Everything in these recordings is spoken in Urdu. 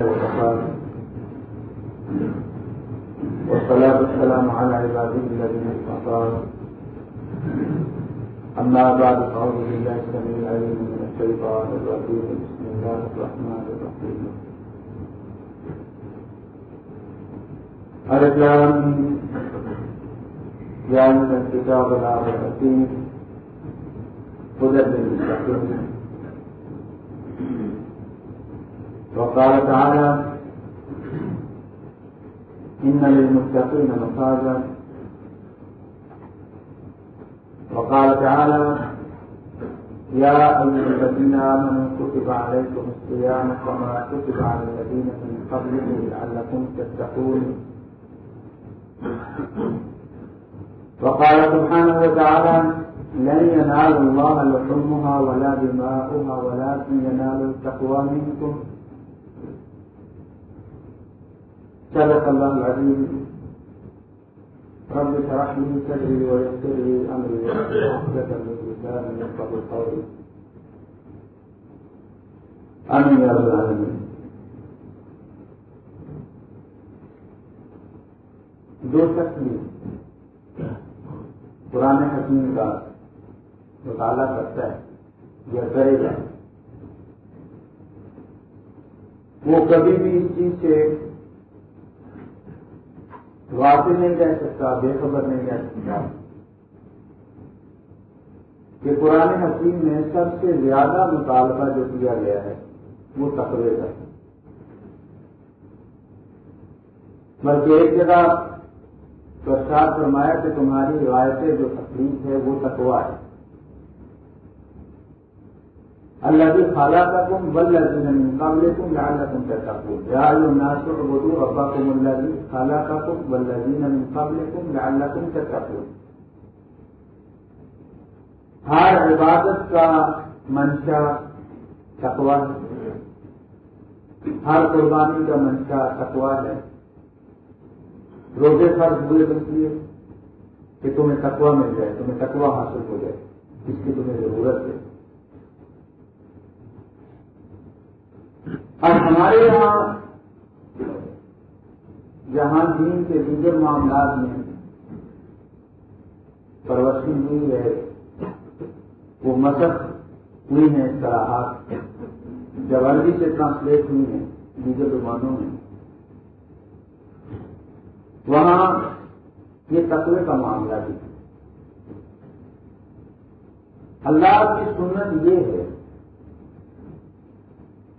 والصلاة والسلام على عباده الذين اصطفى. أما بعد، فأعوذ بالله السميع العليم من الشيطان الرجيم. بسم الله الرحمن الرحيم. الإسلام جعلنا الكتاب العربي الحكيم هدى للمستقيم وقال تعالى إن للمتقين مفازا. وقال تعالى يا أيها الذين آمنوا كتب عليكم الصيام كما كتب على الذين من قبلكم لعلكم تتقون. وقال سبحانه وتعالى لن ينال الله لحومها ولا دماؤها ولكن ينال التقوى منكم. صدق الله العظيم. رب اشرح لي صدري ويسر لي امري وعقدة من لساني يفقهوا قولي. امين يا رب العالمين. جو شخص بھی پرانے حکیم کا مطالعہ کرتا ہے. یا کرے گا. وہ کبھی بھی اس چیز سے واضح نہیں کہہ سکتا، بے خبر نہیں کہہ سکتا۔ کہ قرآن حکیم میں سب سے زیادہ مطالبہ جو کیا گیا ہے، وہ تقوی کا بلکہ ایک جگہ پرساد فرمایا کہ تمہاری روایتیں جو تکلیف ہے وہ تقوا ہے اللہ کی خالہ کا تم بل مقابلے تم لال تم کہتا ہوں ریاض الناس بدو ابا تم اللہ جی خالہ کا تم بل مقابلے تم لال تم کہتا ہوں ہر عبادت کا منشا تقوا ہے۔ ہر قربانی کا منشا تقوا ہے۔ روزے فرض ہوئے بس لیے کہ تمہیں تقوا مل جائے، تمہیں تقوا حاصل ہو جائے اس کی تمہیں ضرورت ہے۔ اب ہمارے یہاں جہاں دین کے دیگر معاملات میں پرورشی ہوئی ہے وہ مشق ہوئی ہیں اس جب عربی سے ٹرانسلیٹ ہوئی ہیں دیگر زبانوں میں۔ وہاں یہ تقوی کا معاملہ بھی اللہ کی سنت یہ ہے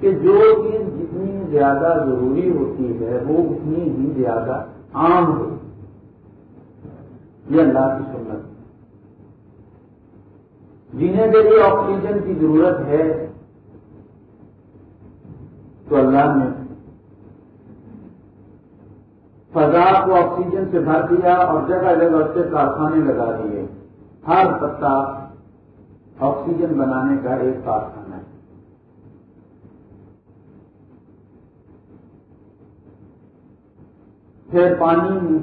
کہ جو چیز جتنی زیادہ ضروری ہوتی ہے، وہ اتنی ہی زیادہ عام ہو۔ یہ اللہ کی سنت۔ جنہیں کے لیے آکسیجن کی ضرورت ہے، تو اللہ نے فضا کو آکسیجن سے بھر دیا اور جگہ جگہ سے کارخانے لگا دیے۔ ہر پتا آکسیجن بنانے کا ایک کارخانہ ہے پھر پانی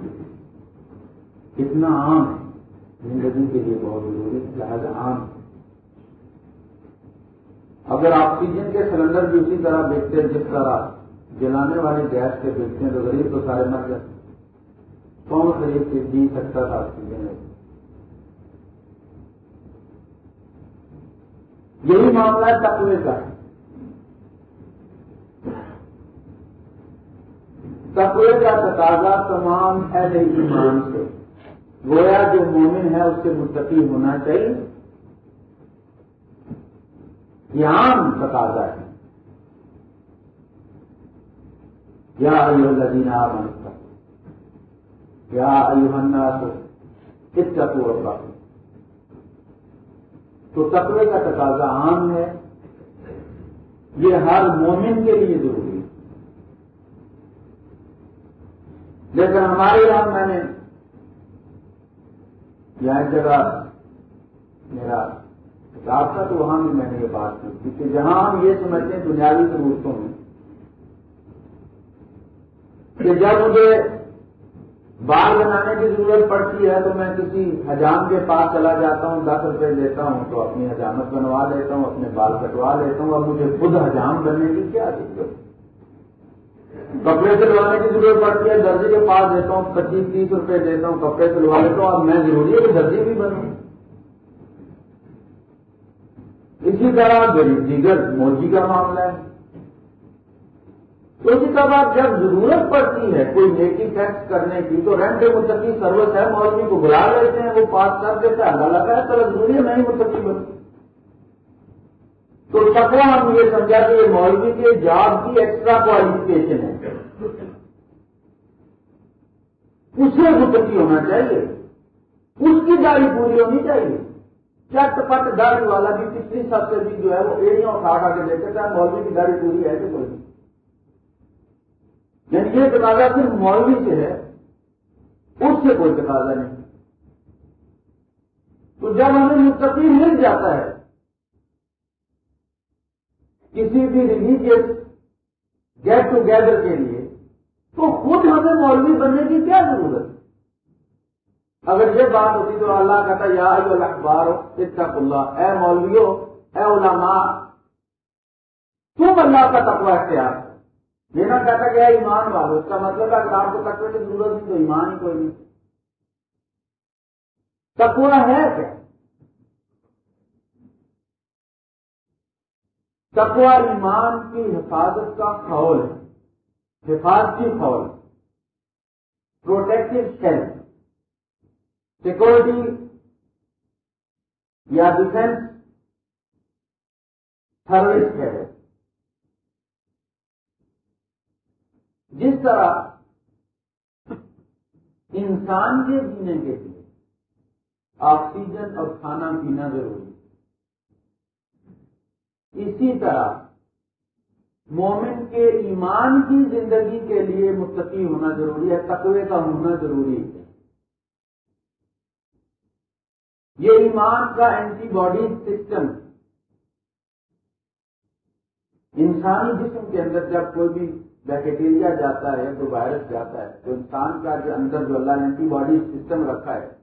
اتنا عام ہے؟ زندگی کے لیے بہت ضروری ہے، لہٰذا عام اگر آکسیجن کے سلنڈر بھی اسی طرح بیچتے ہیں، جس طرح جلانے والے گیس کے بیچتے ہیں، تو غریب تو سارے مر جاتے کون خرید کے جی سکتا تھا آکسیجن یہی معاملہ تقوی کا۔ ہے تقوی کا تقاضا تمام اہل ایمان سے۔ گویا جو مومن ہے اس سے متقی ہونا چاہیے۔ یہ عام تقاضا ہے۔ یا ایو الذین آمنوا یا ایوہ الناس اتقوا تو تقوی کا تقاضا عام ہے۔ یہ ہر مومن کے لیے ضروری ہے۔ لیکن ہمارے یہاں میں نے یہاں جگہ میرا کتاب تھا تو وہاں بھی میں نے یہ بات کی کہ جہاں ہم یہ سمجھتے ہیں دنیاوی ضرورتوں میں، کہ جب مجھے بال بنانے کی ضرورت پڑتی ہے تو میں کسی حجام کے پاس چلا جاتا ہوں، دس روپے دیتا ہوں، تو اپنی حجامت بنوا لیتا ہوں، اپنے بال کٹوا لیتا ہوں، اور مجھے خود حجام بننے کی کیا ضرورت؟ کپڑے سلوانے کی ضرورت پڑتی ہے درجی کے پاس دیتا ہوں، پچیس، تیس روپے دیتا ہوں، کپڑے سلوا لیتا ہوں، اب میں ضروری ہے کہ درجی بھی بنوں۔ اسی طرح دیگر موجی کا معاملہ ہے۔ تو اسی طرح جب ضرورت پڑتی ہے، کوئی نیکی ٹیکس کرنے کی، تو رینٹ متقی، سروس ہے، مولوی کو بلا لیتے ہیں، وہ پاس کر دیتے ہیں اللہ لگا ہے تو ضروری ہے، میں ہی متقی بنوں۔ تو تکوا ہم یہ سمجھا کہ یہ مولوی کے جاب کی ایکسٹرا کوالیفکیشن ہے۔ اسے متقی ہونا چاہیے۔ اس کی داڑھی پوری ہونی چاہیے۔ چٹ پٹ داڑھی والا بھی پچھلی سب سے بھی جو ہے وہ ایڑیاں اٹھا اٹھا کے دیکھتے تھے مولوی کی داڑھی پوری ہے کہ کوئی نہیں۔ یعنی یہ تقاضا صرف مولوی سے ہے۔ اس سے کوئی تقاضا نہیں۔ تو جب ہمیں مستقل مل جاتا ہے کسی بھی ریلیجیس گیٹ ٹوگیدر کے لیے تو خود ہمیں مولوی بننے کی کیا ضرورت ہے؟ اگر یہ بات ہوتی تو اللہ کہتا، یا اخبار ہو اتق اللہ، اے مولویو، اے علماء، تم اللہ کا تقوی اختیار یہ نہ کہتا کہ ایمان والو، اس کا مطلب ہے اگر آپ کو تقوی کی ضرورت نہیں تو ایمان ہی کوئی نہیں۔ تقوی ہے کیا؟ تقوی ایمان کی حفاظت کا خول ہے۔ حفاظتی خول پروٹیکٹو شیلف سیکورٹی یا ڈیفینس سروس ہے۔ جس طرح انسان کے جینے کے لیے آکسیجن اور کھانا پینا ضروری اسی طرح مومن کے ایمان کی زندگی کے لیے متقی ہونا ضروری ہے، تقوی کا ہونا ضروری ہے۔ یہ ایمان کا اینٹی باڈی سسٹم انسانی جسم کے اندر جب کوئی بھی بیکٹیریا جاتا ہے تو وائرس جاتا ہے، تو انسان کا جو اندر جو اللہ نے اینٹی باڈی سسٹم رکھا ہے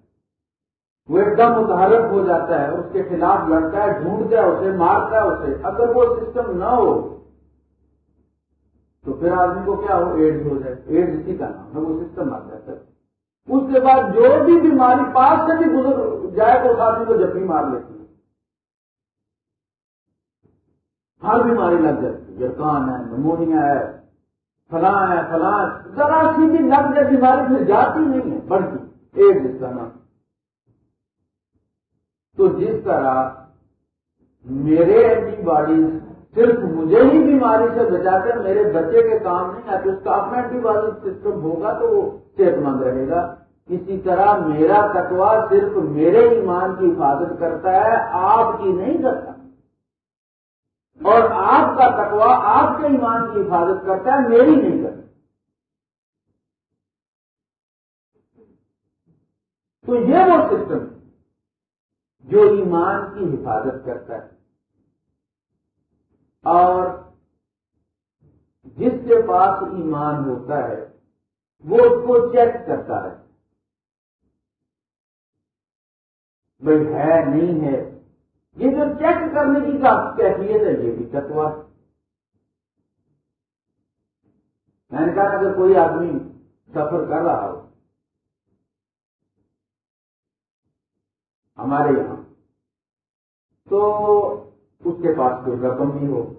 وہ ایک دم متحرک ہو جاتا ہے، اس کے خلاف لڑتا ہے، ڈھونڈتا ہے، اسے مارتا ہے، اسے۔ اگر وہ سسٹم نہ ہو، تو پھر آدمی کو کیا ہو؟ ایڈز ہو جائے۔ ایڈز اسی کا نام ہے، وہ سسٹم آ جاتا ہے۔ اس کے بعد جو بھی بیماری پاس سے بھی گزر جائے، تو اس آدمی کو جپی مار لیتی ہے۔ ہر بیماری لگ جاتی ہے۔ جرکان ہے، نمونیا ہے، فلاں ہے، فلاں۔ ذرا سی بھی لگ جائے، بیماری پھر جاتی نہیں ہے بڑھتی ایک جس کا نام۔ تو جس طرح میرے اینٹی باڈیز صرف مجھے ہی بیماری سے بچاتے ہیں میرے بچے کے کام نہیں آتے، اس کا اپنا اینٹی باڈی سسٹم ہوگا تو وہ صحت مند رہے گا۔ اسی طرح میرا تکوا صرف میرے ایمان کی حفاظت کرتا ہے، آپ کی نہیں کرتا۔ اور آپ کا تکوا آپ کے ایمان کی حفاظت کرتا ہے، میری نہیں کرتا۔ تو یہ وہ سسٹم جو ایمان کی حفاظت کرتا ہے۔ اور جس کے پاس ایمان ہوتا ہے، وہ اس کو چیک کرتا ہے۔ بھائی ہے، نہیں ہے۔ یہ جو چیک کرنے کی کیفیت ہے؟ یہ بھی تتوا میں نے کہا، اگر کوئی آدمی سفر کر رہا ہو ہمارے یہاں۔ تو اس کے پاس کوئی رقم نہیں ہو۔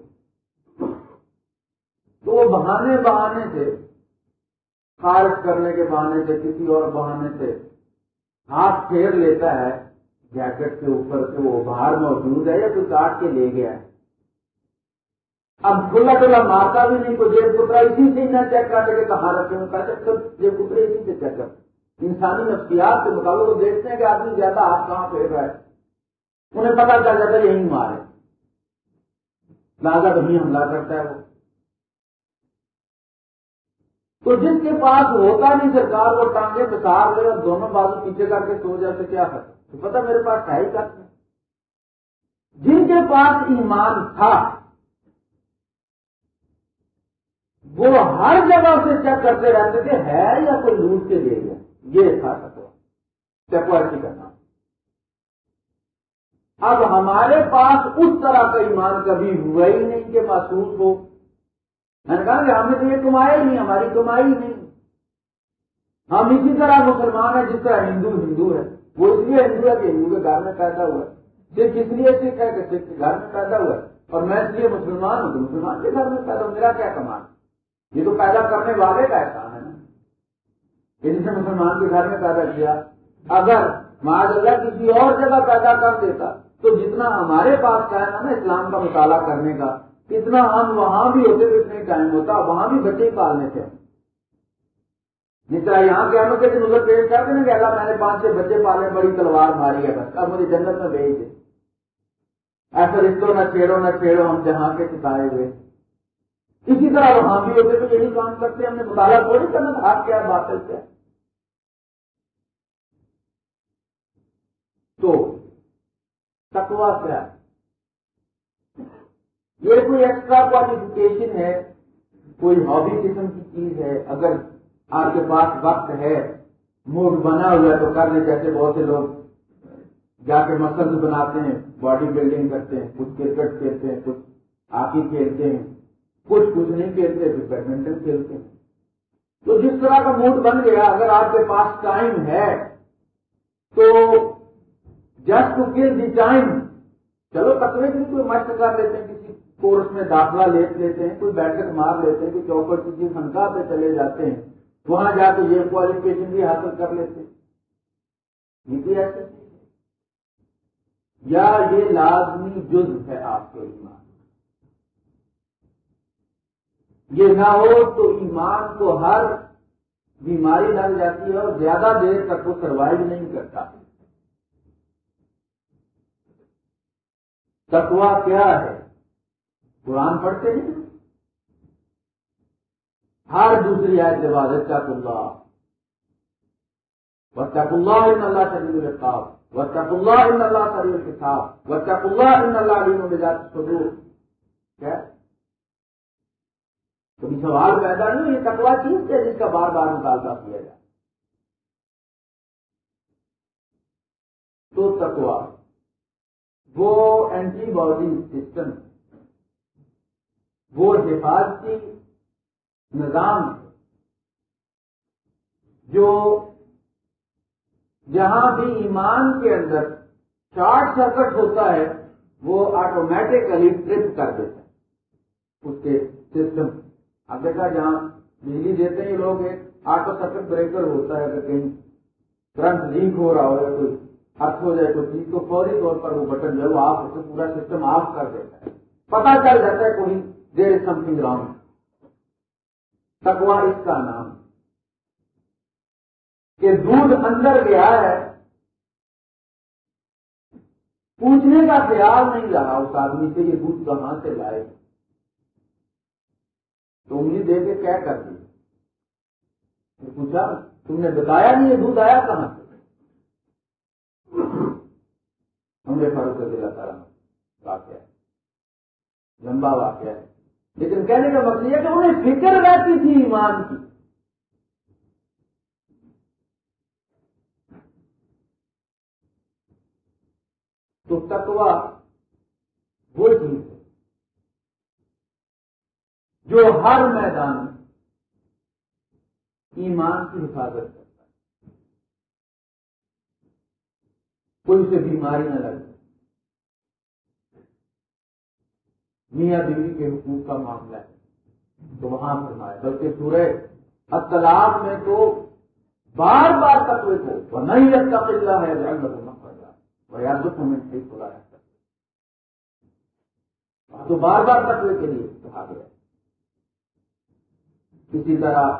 تو وہ بہانے بہانے سے خارج کرنے کے بہانے سے کسی اور بہانے سے ہاتھ پھیر لیتا ہے، جیکٹ کے اوپر سے وہ باہر موجود ہے یا کوئی کاٹ کے لے گیا ہے۔ اب کھلا کھلا مارتا بھی نہیں، کوئی جیب پترا اسی سے نہ چیک کر کہ کہاں رکھے ہوں کہتے جیب پترے اسی سے چیک کر انسانی نفسیات کے مطابق وہ دیکھتے ہیں کہ آدمی زیادہ ہاتھ کہاں پھیر رہا ہے۔ انہیں پتا چل جاتا ہے یہی مارے۔ لاگت وہیں حملہ کرتا ہے وہ۔ تو جس کے پاس ہوتا نہیں سرکار، وہ ٹانگے بسار لے اور دونوں بازو پیچھے کر کے سو جاتے کیا ہے تو پتا میرے پاس ہے ہی کر جن کے پاس ایمان تھا، وہ ہر جگہ سے چیک کرتے رہتے تھے، ہے یا کوئی لوٹ کے دے گیا؟ یہ تھا سکو کرنا اب ہمارے پاس اس طرح کا ایمان کبھی ہوا ہی نہیں کہ محسوس ہو۔ میں نے کہا کہ ہم نے تو یہ کمایا ہی نہیں، ہماری کمائی نہیں۔ ہم اسی طرح مسلمان ہیں جس طرح ہندو ہندو ہے۔ وہ اس لیے ہندو ہے کہ ہندو کے گھر میں پیدا ہوا ہے۔ صرف اس لیے سکھ ہے کہ سکھ کے گھر میں پیدا ہوا ہے۔ اور میں اس لیے مسلمان ہوں تو مسلمان کے گھر میں پیدا ہوں، میرا کیا کمان یہ تو پیدا کرنے والے کا احسان ہے۔ نا جس نے مسلمان کے گھر میں پیدا کیا، اگر معاذ اللہ کسی اور جگہ پیدا کر دیتا، تو جتنا ہمارے پاس ٹائم ہے نا اسلام کا مطالعہ کرنے کا، اتنا ہم وہاں بھی ہوتے تو اتنے ٹائم ہوتا، وہاں بھی بچے پالنے تھے۔ جس طرح یہاں کے ہم کے نظر پیش کرتے نا کہ اللہ، میں نے پانچ چھ بچے پالے، بڑی تلوار ماری ہے بس، اب مجھے جنگل میں بھیج دے۔ ایسا رشتوں نہ چھیڑو نہ چھیڑو، ہم جہاں کے سکھائے ہوئے۔ اسی طرح وہاں بھی ہوتے تو یہی کام کرتے، ہم نے مطالعہ تھوڑی کرنا ہاتھ کیا باطل کیا تو تکوا کیا یہ کوئی ایکسٹرا کوالیفکیشن ہے، کوئی ہابی قسم کی چیز ہے، اگر آپ کے پاس وقت ہے موڈ بنا ہوا ہے تو کر لیں، جیسے بہت سے لوگ جا کے مسلس بناتے ہیں باڈی بلڈنگ کرتے ہیں کچھ کرکٹ کھیلتے ہیں کچھ ہاکی کھیلتے ہیں۔ کچھ کچھ نہیں کھیلتے پھر بیڈمنٹن کھیلتے ہیں۔ تو جس طرح کا موڈ بن گیا، اگر آپ کے پاس ٹائم ہے، تو just to kill the time چلو تقریب بھی کوئی مشق کر لیتے ہیں، کسی کورس میں داخلہ لے لیتے ہیں، کوئی بیٹھک مار لیتے ہیں، کوئی چوپڑ کسی خنقاہ پہ چلے جاتے ہیں، وہاں جا کے یہ کوالیفکیشن بھی حاصل کر لیتے ہیں۔ یہ بھی ایسے یا یہ لازمی جز ہے آپ کے ایمان یہ نہ ہو تو ایمان کو ہر بیماری لگ جاتی ہے اور زیادہ دیر تک وہ سروائو نہیں کرتا۔ تکوا کیا ہے؟ قرآن پڑھتے ہیں۔ ہر دوسری آئے جواب چک اللہ۔ و چک اللہ ان اللہ شریف الخاب و چک اللہ ان اللہ شریف الکتاب و چک اللہ ان اللہ علی کیا؟ کبھی سوال پیدا نہیں یہ تکوا چیز ہے جس کا بار بار مطالبہ کیا جائے۔ تو تکوا وہ اینٹی باڈی سسٹم وہ حفاظتی نظام جو جہاں بھی ایمان کے اندر شارٹ سرکٹ ہوتا ہے، وہ آٹومیٹکلی ٹرپ کر دیتا ہے۔ اس کے سسٹم اب دیکھا جہاں بجلی دیتے ہیں لوگ ایک آٹو سرکٹ بریکر ہوتا ہے اگر کہیں کرنٹ لیک ہو رہا ہو یا کوئی ہاتھ ہو جائے کوئی چیز، تو فوری طور پر وہ بٹن جو ہے وہ آف پورا سسٹم آف کر دیتا ہے۔ پتا چل جاتا ہے کوئی دیر از سم تھنگ رانگ تکوا اس کا نام۔ کہ دودھ اندر گیا ہے۔ پوچھنے کا خیال نہیں رہا اس آدمی سے یہ دودھ کہاں سے لائے؟ تو انگلی دے کے کیا کر دی؟ پوچھا، تم نے بتایا نہیں یہ دودھ آیا کہاں سے؟ ہم نے فرق کر دیا تھا واقعہ لمبا واقعہ ہے۔ لیکن کہنے کا مطلب یہ کہ انہیں فکر رہتی تھی ایمان کی۔ تو تکوا وہ چیز ہے۔ جو ہر میدان میں ایمان کی حفاظت کرتا ہے۔ کوئی سے بیماری نہ لگتی میاں بیوی کے حقوق کا معاملہ ہے۔ تو وہاں فرمایا، بلکہ سورہ اطلاع میں تو بار بار تقوی کو وہ نہیں رکھتا پلّا ہے جنگ پڑ رہا وہ ہمیں صحیح کھلا ہے تو بار بار تقوی کے لیے کہا گیا کسی طرح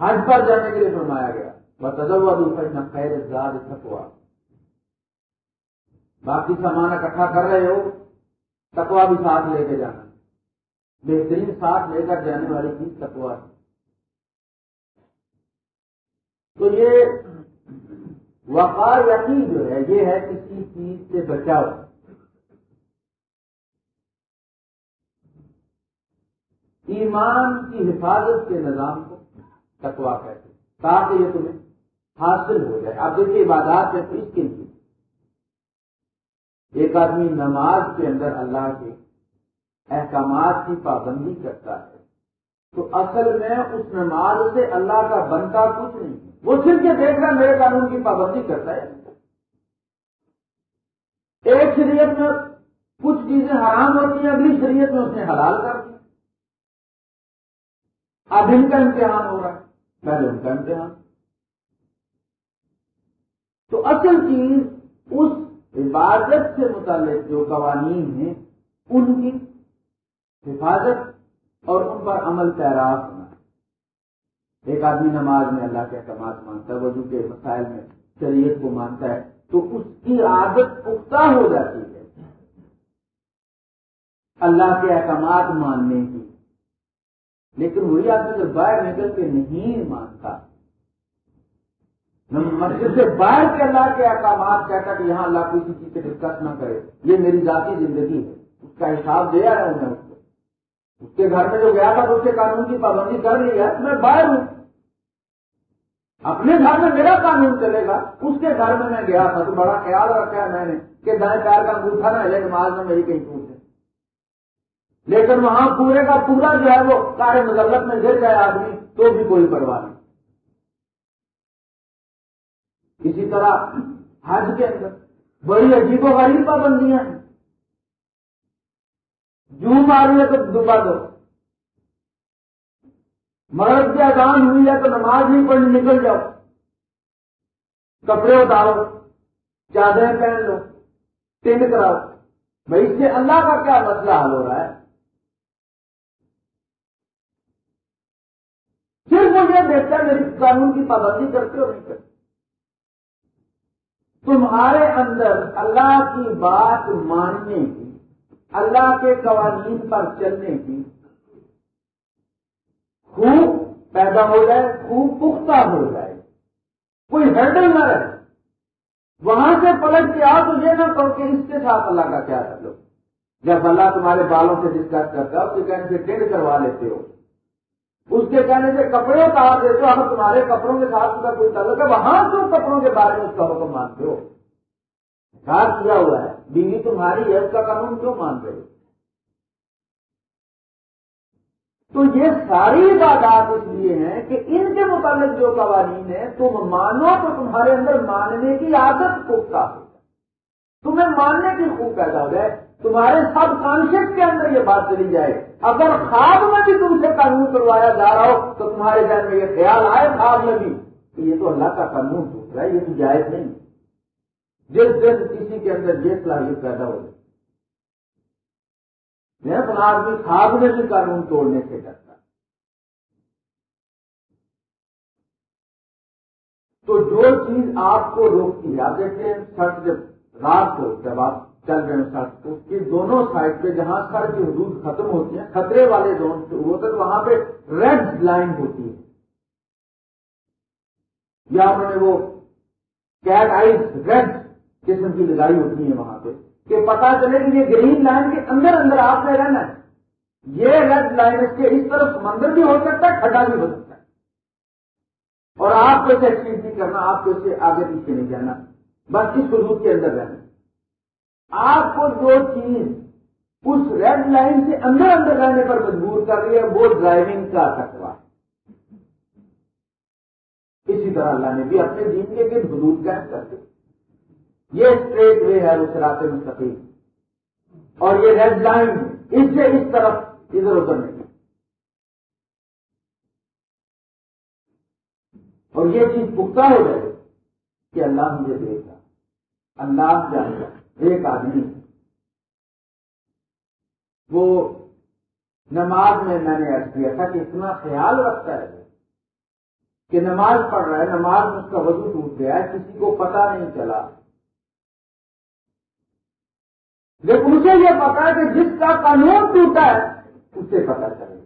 حج پر جانے کے لیے فرمایا گیا۔ وہ تجربہ دوسرا نہ خیر زیادہ تھکوا باقی سامان اکٹھا کر رہے ہو تکوا بھی ساتھ لے کے جانا۔ بہترین ساتھ لے کر جانے والی چیز تکوا ہے۔ تو یہ وقار یقین جو ہے، یہ ہے کسی چیز سے بچاؤ۔ ایمان کی حفاظت کے نظام کو تکوا کہتے تاکہ یہ تمہیں حاصل ہو جائے۔ آپ دیکھیے، عبادات ہے اس کے لیے۔ ایک آدمی نماز کے اندر اللہ کے احکامات کی پابندی کرتا ہے، تو اصل میں اس نماز سے اللہ کا بنتا کچھ نہیں وہ صرف یہ دیکھ رہا میرے قانون کی پابندی کرتا ہے۔ ایک شریعت میں کچھ چیزیں حرام ہوتی ہیں، اگلی شریعت میں اس نے حلال کر دی اب ان کا امتحان ہو رہا ہے پہلے ان کا امتحان۔ تو اصل چیز اس عبادت سے متعلق جو قوانین ہیں، ان کی حفاظت اور ان پر عمل پیراف ہونا۔ ایک آدمی نماز میں اللہ کے احکامات مانتا ہے، وضو کے مسائل میں شریعت کو مانتا ہے، تو اس کی عادت پختہ ہو جاتی ہے۔ اللہ کے احکامات ماننے کی لیکن وہی آدمی جب باہر نکل کے نہیں مانتا۔ مسجد سے باہر کے اللہ کے احکامات کہتا کہ یہاں اللہ کسی چیز سے ڈسکس نہ کرے۔ یہ میری ذاتی زندگی ہے۔ اس کا حساب دیا ہے انہیں اس کو۔ اس کے گھر میں جو گیا تھا تو اس کے قانون کی پابندی کر رہی ہے میں باہر ہوں۔ اپنے گھر میں میرا قانون چلے گا۔ اس کے گھر میں میں گیا تھا تو بڑا خیال رکھا ہے میں نے کہ دائیں پیر کا انگوٹھا نہ لے نماز میں میری کہیں ٹوٹ لیکن وہاں پورے کا پورا جو ہے وہ سارے مذلت میں گر جائے آدمی، تو بھی کوئی پرواہ نہیں۔ اسی طرح حج کے اندر بڑی عجیب و غریب پابندیاں ہیں۔ جو ماری ہے تو دبا دو۔ مرد کی اذان ہوئی ہے تو نماز نہیں پڑھنی نکل جاؤ۔ کپڑے اتارو، چادریں پہن لو ٹینڈ کراؤ۔ بھائی، اس سے اللہ کا کیا مسئلہ حل ہو رہا ہے؟ صرف وہ یہ دیکھتا ہے میری قانون کی پابندی کرتے ہو نہیں کرتے تمہارے اندر اللہ کی بات ماننے کی، اللہ کے قوانین پر چلنے کی خوب پیدا ہو جائے، خوب پختہ ہو جائے۔ کوئی ہرڈل نہ رہے۔ وہاں سے پلٹ کے آؤ تو یہ نہ کرو کہ اس کے ساتھ اللہ کا کیا کر لو جب اللہ تمہارے بالوں سے ڈسکس کرتا ہے اس کے کہنے سے ٹینڈ کروا لیتے ہو۔ اس کے کہنے سے کپڑے اتار دیتے ہو اگر تمہارے کپڑوں کے ساتھ کا کوئی تعلق ہے؟ وہاں تو کپڑوں کے بارے میں اس کا حکم مانتے ہو۔ کیا ہوا ہے؟ بیوی تمہاری ہے، اس کا قانون کیوں مانتے ہو؟ تو یہ ساری عبادات اس لیے ہیں کہ ان کے متعلق جو قوانین ہیں، تم مانو تو تمہارے اندر ماننے کی عادت پختہ ہو تمہیں ماننے کی خوب پیدا ہو جائے تمہارے سب کانشیس کے اندر یہ بات چلی جائے۔ اگر خواب میں بھی تم سے قانون کروایا جا رہا ہو، تو تمہارے ذہن میں یہ خیال آئے خواب میں بھی کہ یہ تو اللہ کا قانون ٹوٹ رہا ہے، یہ تو جائز نہیں۔ جس دن کسی کے اندر یہ صلاحیت پیدا ہو جائے۔ میں آدمی خواب میں بھی قانون توڑنے سے ڈرتا تو جو چیز آپ کو روکتی ہے آپ دیکھتے ہیں سڑک جب رات کو جب آپ چل رہے ہیں سڑک اس کی دونوں سائڈ پہ جہاں سڑک کی حدود ختم ہوتی ہیں، خطرے والے زون ہوتے وہاں پہ ریڈ لائن ہوتی ہے۔ یا انہوں نے وہ کیٹ آئیز ریڈ قسم کی لگائی ہوتی ہیں وہاں پہ، کہ پتا چلے کہ یہ گرین لائن کے اندر اندر آپ نے رہنا ہے۔ یہ ریڈ لائن اس کے اس طرف سمندر بھی ہو سکتا ہے، کھڈا بھی ہو سکتا ہے۔ اور آپ کو اسے ایکسپیز نہیں کرنا، آپ کو اسے آگے پیچھے نہیں جانا۔ بس اس حدود کے اندر رہنا۔ آپ کو جو چیز اس ریڈ لائن سے اندر اندر رہنے پر مجبور کر رہی ہے، وہ ڈرائیونگ کا تقوا ہے۔ اسی طرح اللہ نے بھی اپنے دین کے گرد حدود قائم کر دی۔ یہ اسٹریٹ وے ہے اس راستے مستقیم۔ اور یہ ریڈ لائن اس سے اس طرف ادھر ادھر نہیں۔ اور یہ چیز پختہ ہو جائے کہ اللہ مجھے دے گا اللہ جانے گا ایک آدمی۔ وہ نماز میں میں نے ارد کیا تھا کہ اتنا خیال رکھتا ہے کہ نماز پڑھ رہا ہے، نماز میں اس کا وضو ٹوٹ گیا ہے، کسی کو پتا نہیں چلا۔ لیکن اسے یہ پتا ہے کہ جس کا قانون ٹوٹا ہے، اسے پتا چلے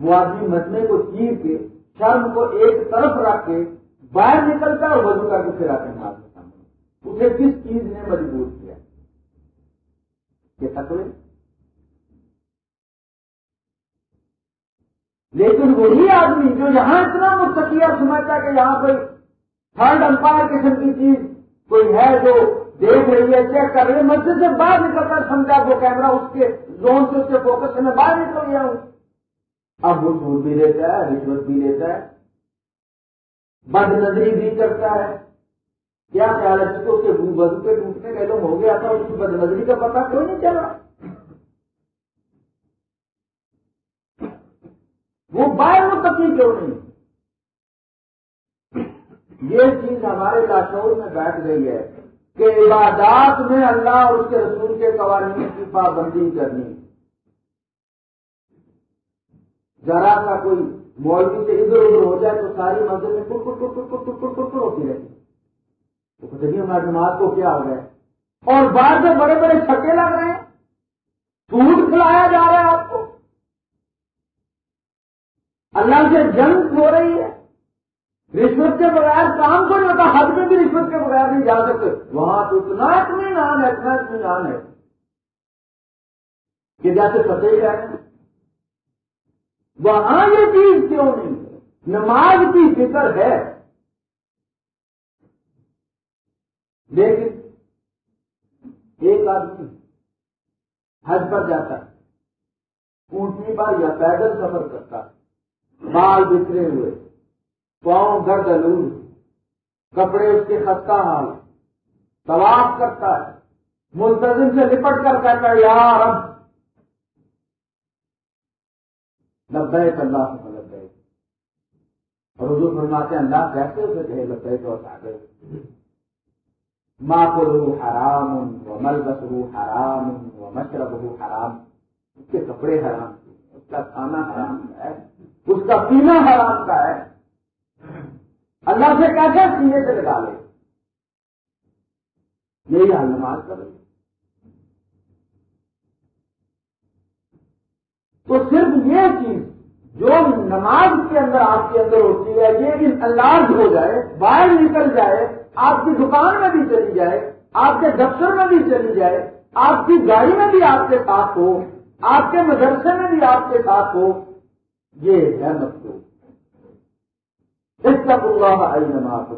وہ آدمی مجمے کو چیر کے، شرم کو ایک طرف رکھ کے باہر نکلتا ہے اور وضو کر کے پھر آتے اسے کس چیز نے مجبور کیا؟ یہ تکڑے لیکن وہی آدمی جو یہاں اتنا مستقیہ سمجھتا کہ یہاں کوئی تھرڈ امپائر قسم کی چیز کوئی ہے جو دیکھ رہی ہے، چیک کر رہی ہے، مسجد سے باہر نکل کر سمجھا وہ کیمرہ اس کے زون سے، اس کے فوکس سے، میں باہر نکل گیا ہوں۔ اب وہ سود بھی لیتا ہے، رشوت بھی لیتا ہے، بد نظری بھی کرتا ہے۔ کیا خیال ہے جس کو اس کے بدو کے ٹوٹنے کا علم ہو گیا تھا، اس کی بدنظری کا پتا کیوں نہیں چلا؟ وہ باہر وہ تکلیف کیوں نہیں؟ یہ چیز ہمارے لاشور میں بیٹھ گئی ہے کہ عبادات میں اللہ اور اس کے رسول کے قوانین کی پابندی کرنی۔ ذرا سا کوئی مولوی سے ادھر ادھر ہو جائے تو ساری مسجد میں ٹک ٹک ٹک ٹک ٹک ٹک ہوتی رہتی۔ تو پتہ جماعت کو کیا ہو گیا اور بعد میں بڑے بڑے چھکے لگ رہے ہیں۔ سوٹ کھلایا جا رہا ہے آپ کو۔ اللہ سے جنگ ہو رہی ہے۔ رشوت کے بغیر کام کو نہیں ہوتا، حد میں بھی رشوت کے بغیر نہیں جا سکتے۔ وہاں تو اتنا اطمینان ہے، اتنا اطمینان ہے کہ جیسے فتح رہے۔ وہاں یہ چیز کیوں نہیں نماز کی فکر ہے۔ لیکن ایک آدمی حج پر جاتا ہے، اونٹنی پر یا پیدل سفر کرتا ہے بال بکھرے ہوئے، پاؤں گرد دلور کپڑے اس کے خستہ حال طواف کرتا ہے ملتظم سے لپٹ کر کہتا ہے یار اب لبیک اللہ سے لبیک۔ اور حضور فرماتے ہیں، اللہ کیسے اسے کہے، لبیک اور گئے ماں کو حرام و ملبس حرام و مشرب حرام۔ اس کے کپڑے حرام اس کا کھانا حرام کا ہے اس کا پینا حرام کا ہے اللہ سے کیسے سینے سے لگا لے یہی حال نماز کر رہی تو صرف یہ چیز جو نماز کے اندر آپ کے اندر ہوتی ہے، یہ انداز ہو جائے، باہر نکل جائے آپ کی دکان میں بھی چلی جائے، آپ کے دفتر میں بھی چلی جائے، آپ کی گاڑی میں بھی آپ کے ساتھ ہو، آپ کے مدرسے میں بھی آپ کے ساتھ ہو، یہ ہے مطلب اس کا اللہ ہے نماز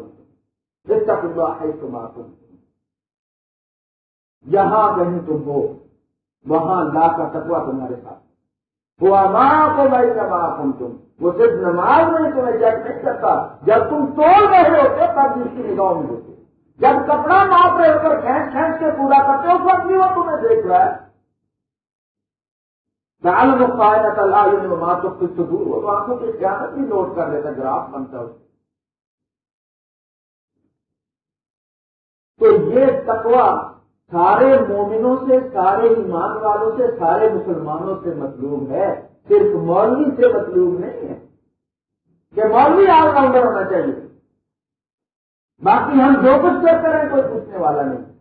اس کا اللہ ہے تمہارا یہاں کہیں تم ہو، وہاں اللہ کا تقوا تمہارے ساتھ۔ ہوا ماں کو بھائی تم تم۔ وہ صرف نماز میں تمہیں چیک نہیں کرتا، جب تم توڑ رہے ہوتے تب جس کی نگاہ میں ہوتے۔ جب کپڑا ماپ رہے ہو کر کھینچ کھینچ کے پورا کرتے اس وقت بھی وہ تمہیں دیکھ رہا ہے۔ دال مختلف اللہ ماں تو کچھ دور ہو تو آنکھوں کی خیالت بھی نوٹ کر لیتا، گراف بنتا اس تو یہ تقوا سارے مومنوں سے، سارے ایمان والوں سے، سارے مسلمانوں سے مطلوب ہے۔ صرف مولوی سے مطلوب نہیں ہے۔ کہ مولوی آل راؤنڈر ہونا چاہیے۔ باقی ہم جو کچھ کرتے رہے کوئی پوچھنے والا نہیں۔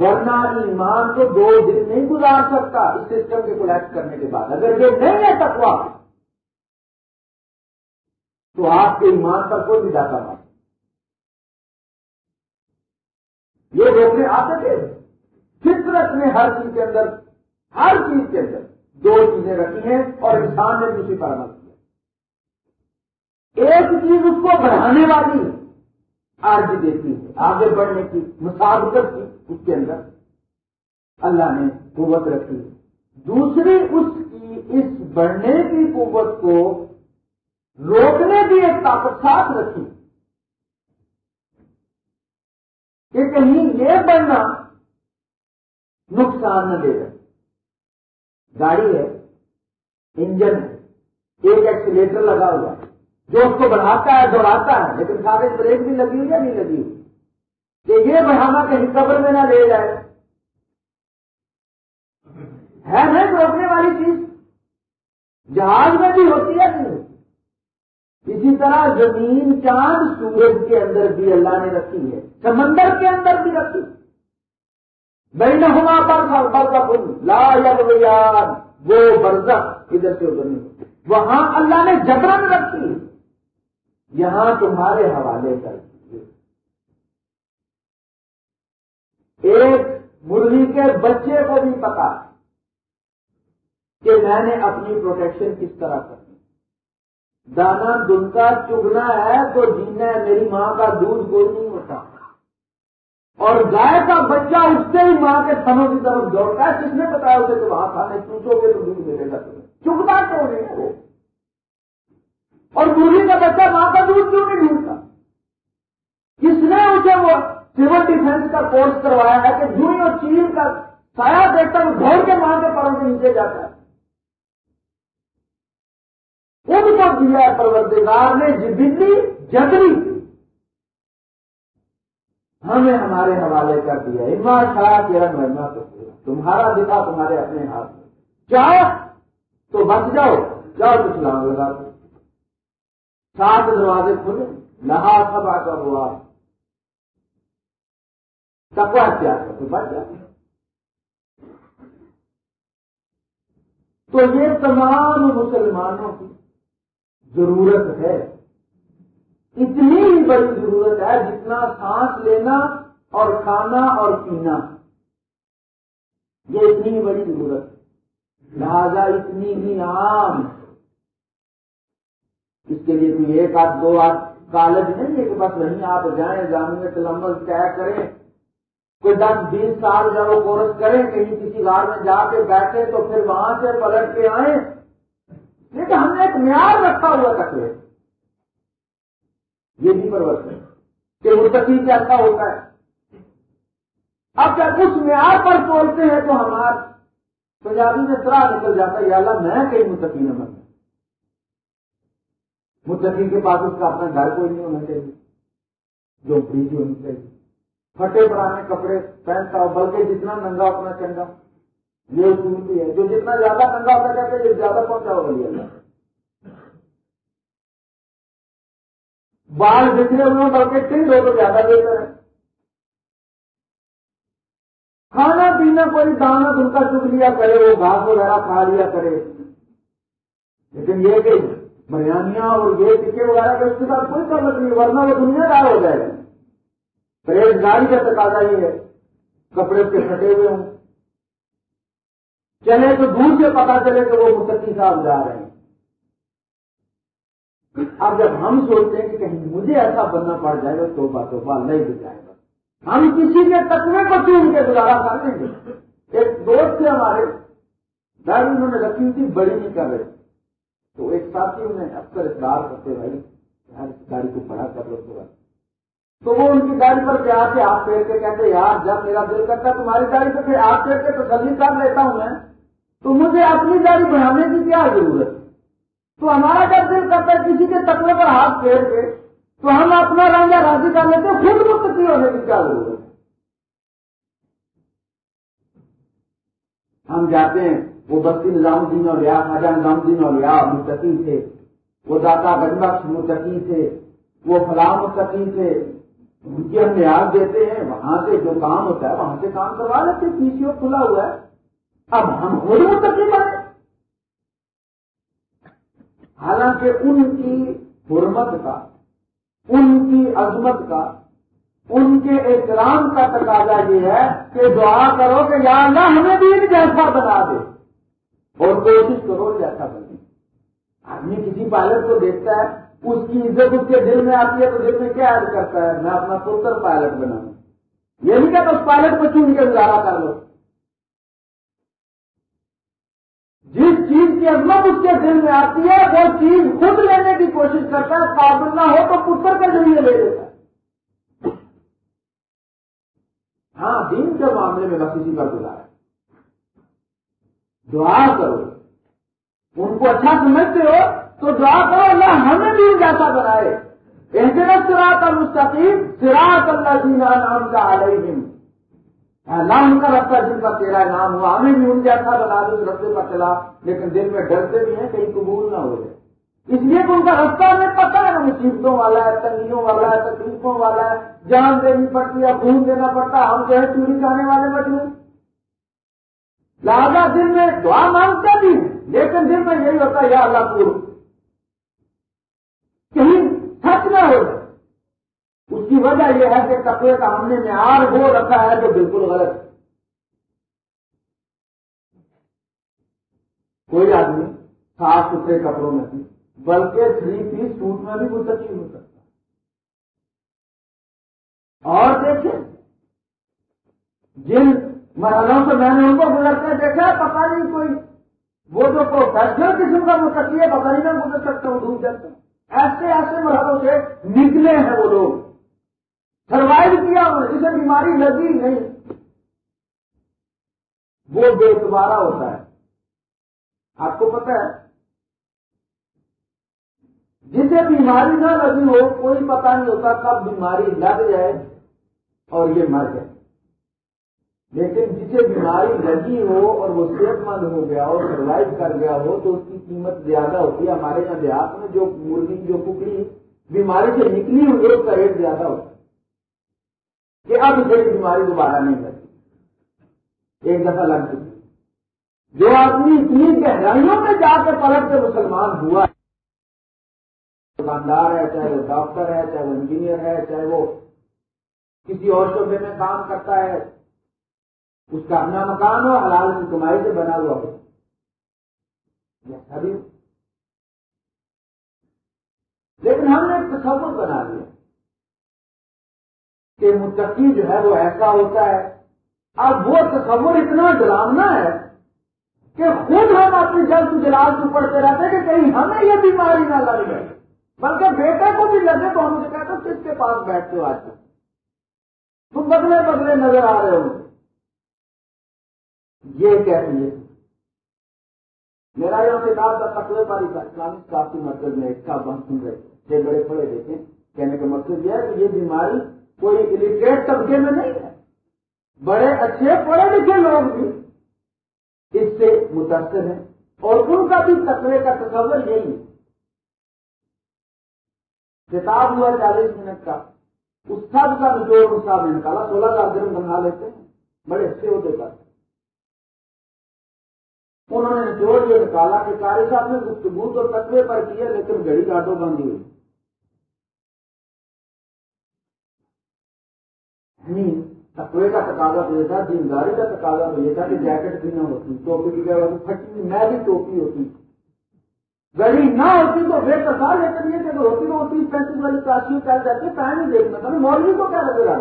ورنہ ایمان کو دو دن نہیں گزار سکتا اس سسٹم کے کولیکٹ کرنے کے بعد۔ اگر یہ نہیں ہے تقوا تو آپ کے ایمان پر کوئی بھی ڈاٹا نہیں۔ یہ روکنے آتے تھے۔ فطرت میں ہر چیز کے اندر، ہر چیز کے اندر دو چیزیں رکھی ہیں اور انسان نے دوسری پر عمل کیا۔ ایک چیز اس کو بڑھانے والی آج دیتی ہے۔ آگے بڑھنے کی مسابقت کی اس کے اندر اللہ نے قوت رکھی دوسری، اس کی، اس بڑھنے کی قوت کو روکنے کی ایک طاقت ساتھ رکھی۔ کہ کہیں یہ بڑھنا نقصان نہ دے گا گاڑی ہے، انجن ہے، ایک ایکسیلیٹر لگا ہوا ہے۔ جو اس کو بڑھاتا ہے، دوڑاتا ہے، لیکن سارے بریک بھی لگی ہوئی یا نہیں لگی؟ ہوئی کہ یہ بڑھانا کہیں قبر میں نہ لے جائے۔ ہے نہیں روکنے والی چیز؟ جہاز میں بھی ہوتی ہے نہیں؟ اسی طرح زمین چاند سورج کے اندر بھی اللہ نے رکھی ہے۔ سمندر کے اندر بھی رکھی بین ہما پر کا لا یاد وہ برزہ ادھر سے ادھر نہیں وہاں اللہ نے جبرن رکھی۔ یہاں تمہارے حوالے کر ایک مرغی کے بچے کو بھی پتا کہ میں نے اپنی پروٹیکشن کس طرح کرنی۔ دانا دن کا چگنا ہے تو جینا ہے، میری ماں کا دودھ کوئی نہیں ہوتا اور گائے کا بچہ اس سے ہی ماں کے تھنوں کی طرف دوڑتا ہے، کس نے بتایا اسے کہ وہاں کھانے چوٹو گے تو دودھ ملے گا تمہیں؟ چکتا کیوں نہیں ہے وہ؟ اور مرغی کا بچہ ماں کا دودھ کیوں نہیں ڈھونڈتا؟ کس نے اسے وہ سول ڈیفینس کا کورس کروایا ہے کہ جو اور چیل کا سایہ دیکھتا وہ دوڑ کے ماں کے پروں کے نیچے جاتا ہے؟ ان کو دیا پروردگار نے جبلی جگری ہمیں ہمارے حوالے کر دیا اما شاہ تیرا مرنا تو تمہارا دکھا تمہارے اپنے ہاتھ میں۔ چاہو تو بچ جاؤ۔ جاؤ تو سلام لگا دو۔ سات دروازے کھلے۔ لہا سب آ کر ہوا۔ تکوا کیا تو بچ جاؤ۔ تو یہ تمام مسلمانوں کی ضرورت ہے۔ اتنی ہی بڑی ضرورت ہے جتنا سانس لینا اور کھانا اور پینا۔ یہ اتنی ہی بڑی ضرورت لہذا اتنی ہی عام۔ اس کے لیے کوئی ایک آدھ، دو آدھ کالج نہیں ہے کہ بس وہیں آپ جائیں جامع تلمبل طے کریں۔ کوئی دس، بیس سال جب وہ کورس کریں، کہیں کسی گار میں جا کے بیٹھے تو پھر وہاں سے پلٹ کے آئیں۔ لیکن ہم نے ایک معیار رکھا ہوا تکے یہ بھی پرورتن کہ مرتقی کیسا ہوتا ہے۔ اب جب اس معیار پر سوچتے ہیں تو ہمارا پنجابی میں سرا نکل جاتا ہے، یا اللہ میں کہیں متقی نہ بن متقی کے پاس اس کا اپنا گھر کوئی نہیں ہونا چاہیے، جو فریج ہونی چاہیے۔ پھٹے پرانے کپڑے پہنتا ہو، بلکہ جتنا ننگا اتنا چنگا۔ یہ اصول بھی ہے، جو جتنا زیادہ ننگا ہوتا کہتے ہیں زیادہ پہنچا ہوگا یہ بال بکھرے ہوئے بلکہ ٹھنڈ ہو تو زیادہ بہتر ہے کھانا پینا کوئی دانا دن کا چک لیا کرے، وہ گھاس وغیرہ کھا لیا کرے۔ لیکن یہ کہ بریانیاں اور یہ ٹکے وغیرہ کے اس کے ساتھ کوئی تعلق نہیں ورنہ وہ دنیا دار ہو جائے۔ گا پرہیزگاری کا تقاضا یہ ہے، کپڑے کے پھٹے ہوئے ہوں۔ چلے تو دور سے پتا چلے کہ وہ متقی صاحب جا رہے ہیں۔ اب جب ہم سوچتے ہیں کہ کہیں مجھے ایسا بننا پڑ جائے گا تو بات تو بات نہیں جائے گا۔ ہم کسی کے تقوی کو چون کے گزارا کر لیں گے۔ ایک دوست تھے ہمارے گاڑی انہوں نے رکھی تھی، بڑی نہیں کر رہے۔ تو ایک ساتھی انہیں اکثر اقرار کرتے، بھائی گاڑی کو بڑا کر لو تھوڑا۔ تو وہ ان کی گاڑی پر کیا کے آپ پھیر کے کہتے، یار، جب میرا دل کرتا تمہاری گاڑی پہ، پھر آپ پھیر کے تو کر لیتا ہوں میں۔ تو مجھے اپنی گاڑی بڑھانے کی کیا ضرورت؟ تو ہمارا جب دل کرتا ہے کسی کے تکڑے پر ہاتھ پھیر کے، تو ہم اپنا رنگا راضی کر لیتے خود مستقی ہونے کی کیا ضرورت ہم جاتے ہیں، وہ بستی نظام الدین اور ریا خواجہ نظام الدین اور ریا مستقی تھے، وہ داتا گنبخش مستقی تھے، وہ فلاں مستقی تھے، ان کی ہم نیاز دیتے ہیں، وہاں سے جو کام ہوتا ہے، وہاں سے کام کروا لیتے پی سی او کھلا ہوا ہے۔ اب ہم خود متقی بنے۔ حالانکہ ان کی حرمت کا، ان کی عظمت کا، ان کے احترام کا تقاضا یہ ہے کہ دعا کرو کہ یا اللہ ہمیں بھی ایک جیسا بنا دے۔ اور کوشش کرو جیسا بنے آدمی کسی پائلٹ کو دیکھتا ہے، اس کی عزت اس کے دل میں آتی ہے تو دل میں کیا عرض کرتا ہے؟ میں اپنا پتر پائلٹ بناؤں۔ یہ نہیں کہتا اس پائلٹ کو چون کے گزارا کر لو جس چیز کی عظمت اس کے دل میں آتی ہے، وہ چیز خود لینے کی کوشش کرتا ہے، قابل نہ ہو تو پتر کے ذریعے لے لیتا ہے۔ ہاں دین کے معاملے میں بس اسی پر گزارا دعا کرو۔ ان کو اچھا سمجھتے ہو، تو دعا کرو، اللہ ہمیں بھی جیسا بنائے۔ احترت سراط المستقیم سراط اللہ جینا نام کا علیہم۔ ہاں، اللہ ان کا جن کا تیرا نام ہوا، ہمیں بھی ان جیسا بنا دو رستے پر چلا، لیکن دل میں ڈرتے بھی ہیں، کہیں قبول نہ ہو جائے۔ اس لیے کہ ان کا رستہ ہمیں پتا ہے مصیبتوں والا ہے، تنگیوں والا ہے، تکلیفوں والا ہے، جان دینی پڑتی ہے، خون دینا پڑتا ہم جو ہے چوری کرنے والے مجھے لہٰذا دل میں دعا مانگتے بھی لیکن دل میں یہی ہوتا ہے، یا اللہ پور کہیں سچ نہ ہو جائے۔ کی وجہ یہ ہے کہ کپڑے کا ہم نے معیار وہ رکھا ہے جو بالکل غلط ہے۔ کوئی آدمی صاف ستھرے کپڑوں میں بھی بلکہ تھری پیس سوٹ میں بھی وہ ہو سکتا اور دیکھیں، جن مرحلوں سے میں نے ان کو گزرتے دیکھا پتا نہیں کوئی، وہ جو پروفیشنل قسم کا متقی ہے پتا نہیں میں گزر سکتا ہوں دور جاتا ہوں۔ ایسے ایسے مرحلوں سے نکلے ہیں وہ لوگ۔ سروائو کیا انہوں نے جسے بیماری لگی نہیں۔ وہ بے دوبارہ ہوتا ہے۔ آپ کو پتا ہے، جسے بیماری نہ لگی ہو، کوئی پتہ نہیں ہوتا کب بیماری لگ جائے اور یہ مر جائے۔ لیکن جسے بیماری لگی ہو اور وہ صحت مند ہو گیا ہو سروائو کر گیا ہو، تو اس کی قیمت زیادہ ہوتی ہے۔ ہمارے یہاں دیہات میں جو مرغی جو ککڑی بیماری سے نکلی ہوئی اس کا ریٹ زیادہ ہوتا ہے۔ کہ اب اسے بیماری دوبارہ نہیں لگتی ایک دفعہ لگ چکی جو آدمی اتنی گہرائیوں میں جا کے پلٹ کے مسلمان ہوا ہے دکاندار ہے، چاہے وہ ڈاکٹر ہے، چاہے وہ انجینئر ہے، چاہے وہ کسی اور شعبے میں کام کرتا ہے، اس کا اپنا مکان ہو، حلال کی کمائی سے بنا ہوا ہو۔ لیکن ہم نے ایک تصور بنا لیا۔ کہ متقی جو ہے وہ ایسا ہوتا ہے۔ اب وہ تصور اتنا ڈراؤنا ہے کہ خود ہم اپنی جلد جلال سے پڑھتے رہتے ہیں کہ کہیں ہمیں یہ بیماری نہ لگ جائے۔ بلکہ بیٹے کو بھی لگے تو ہم سے کہتے کس کے پاس بیٹھتے ہو آج تم بدلے بدلے نظر آ رہے ہو۔ یہ کہتی ہے میرا یہ کتاب کا تقوی پاری اسلامک کافی مقصد میں ایک کا بند سن رہے تھے، بڑے پڑے دیکھیں کہنے کا مقصد یہ ہے کہ یہ بیماری کوئی الیٹریٹ طبقے میں نہیں ہے۔ بڑے اچھے پڑھے لکھے لوگ بھی اس سے متاثر ہیں اور ان کا بھی تقوی کا تصور یہی ہے۔ کتاب ہوا چالیس منٹ کا۔ اس سب کا جو صاحب نے نکالا، سولہ کا درم بنا لیتے ہیں۔ بڑے اچھے ہوتے کرتے انہوں نے جو یہ نکالا کہ کاری صاحب نے گفتگو تو تقوی پر کیا لیکن گڑی آٹو بندی ہوئی۔ یعنی تقوی کا تقاضا تو یہ تھا، دینداری کا تقاضا تو یہ تھا کہ جیکٹ بھی نہ ہوتی، ٹوپی کی جگہ پھٹی میں بھی ٹوپی ہوتی۔ گڑی نہ ہوتی تو بے کسا لیکن یہ کہ ہوتی تو تیس پینتیس والی کاشی کیا جاتی، پہن ہی دیکھنا تھا۔ مولوی کو کیا لگے گا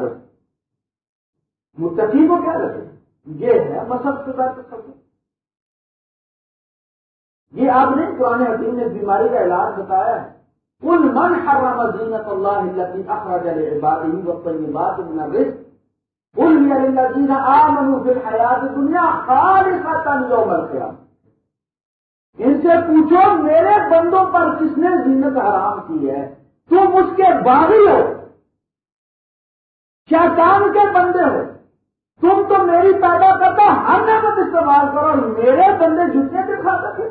متقی کو کیا لگے یہ ہے مسب سے سب یہ آپ نے پرانے حکیم نے بیماری کا علاج بتایا ہے۔ کل من حرم زینت اللہ التي اخرج لعباده والطيبات من الرزق؟ قل هي للذين امنوا في الحياه الدنيا خالصه يوم القيامه ان سے پوچھو، میرے بندوں پر کس نے زینت حرام کی ہے؟ تم اس کے باغی ہو، شیطان کے بندے ہو۔ تم تو میری پیدا کرتا ہر نعمت استعمال کرو میرے بندے جھٹنے کے کھا سکے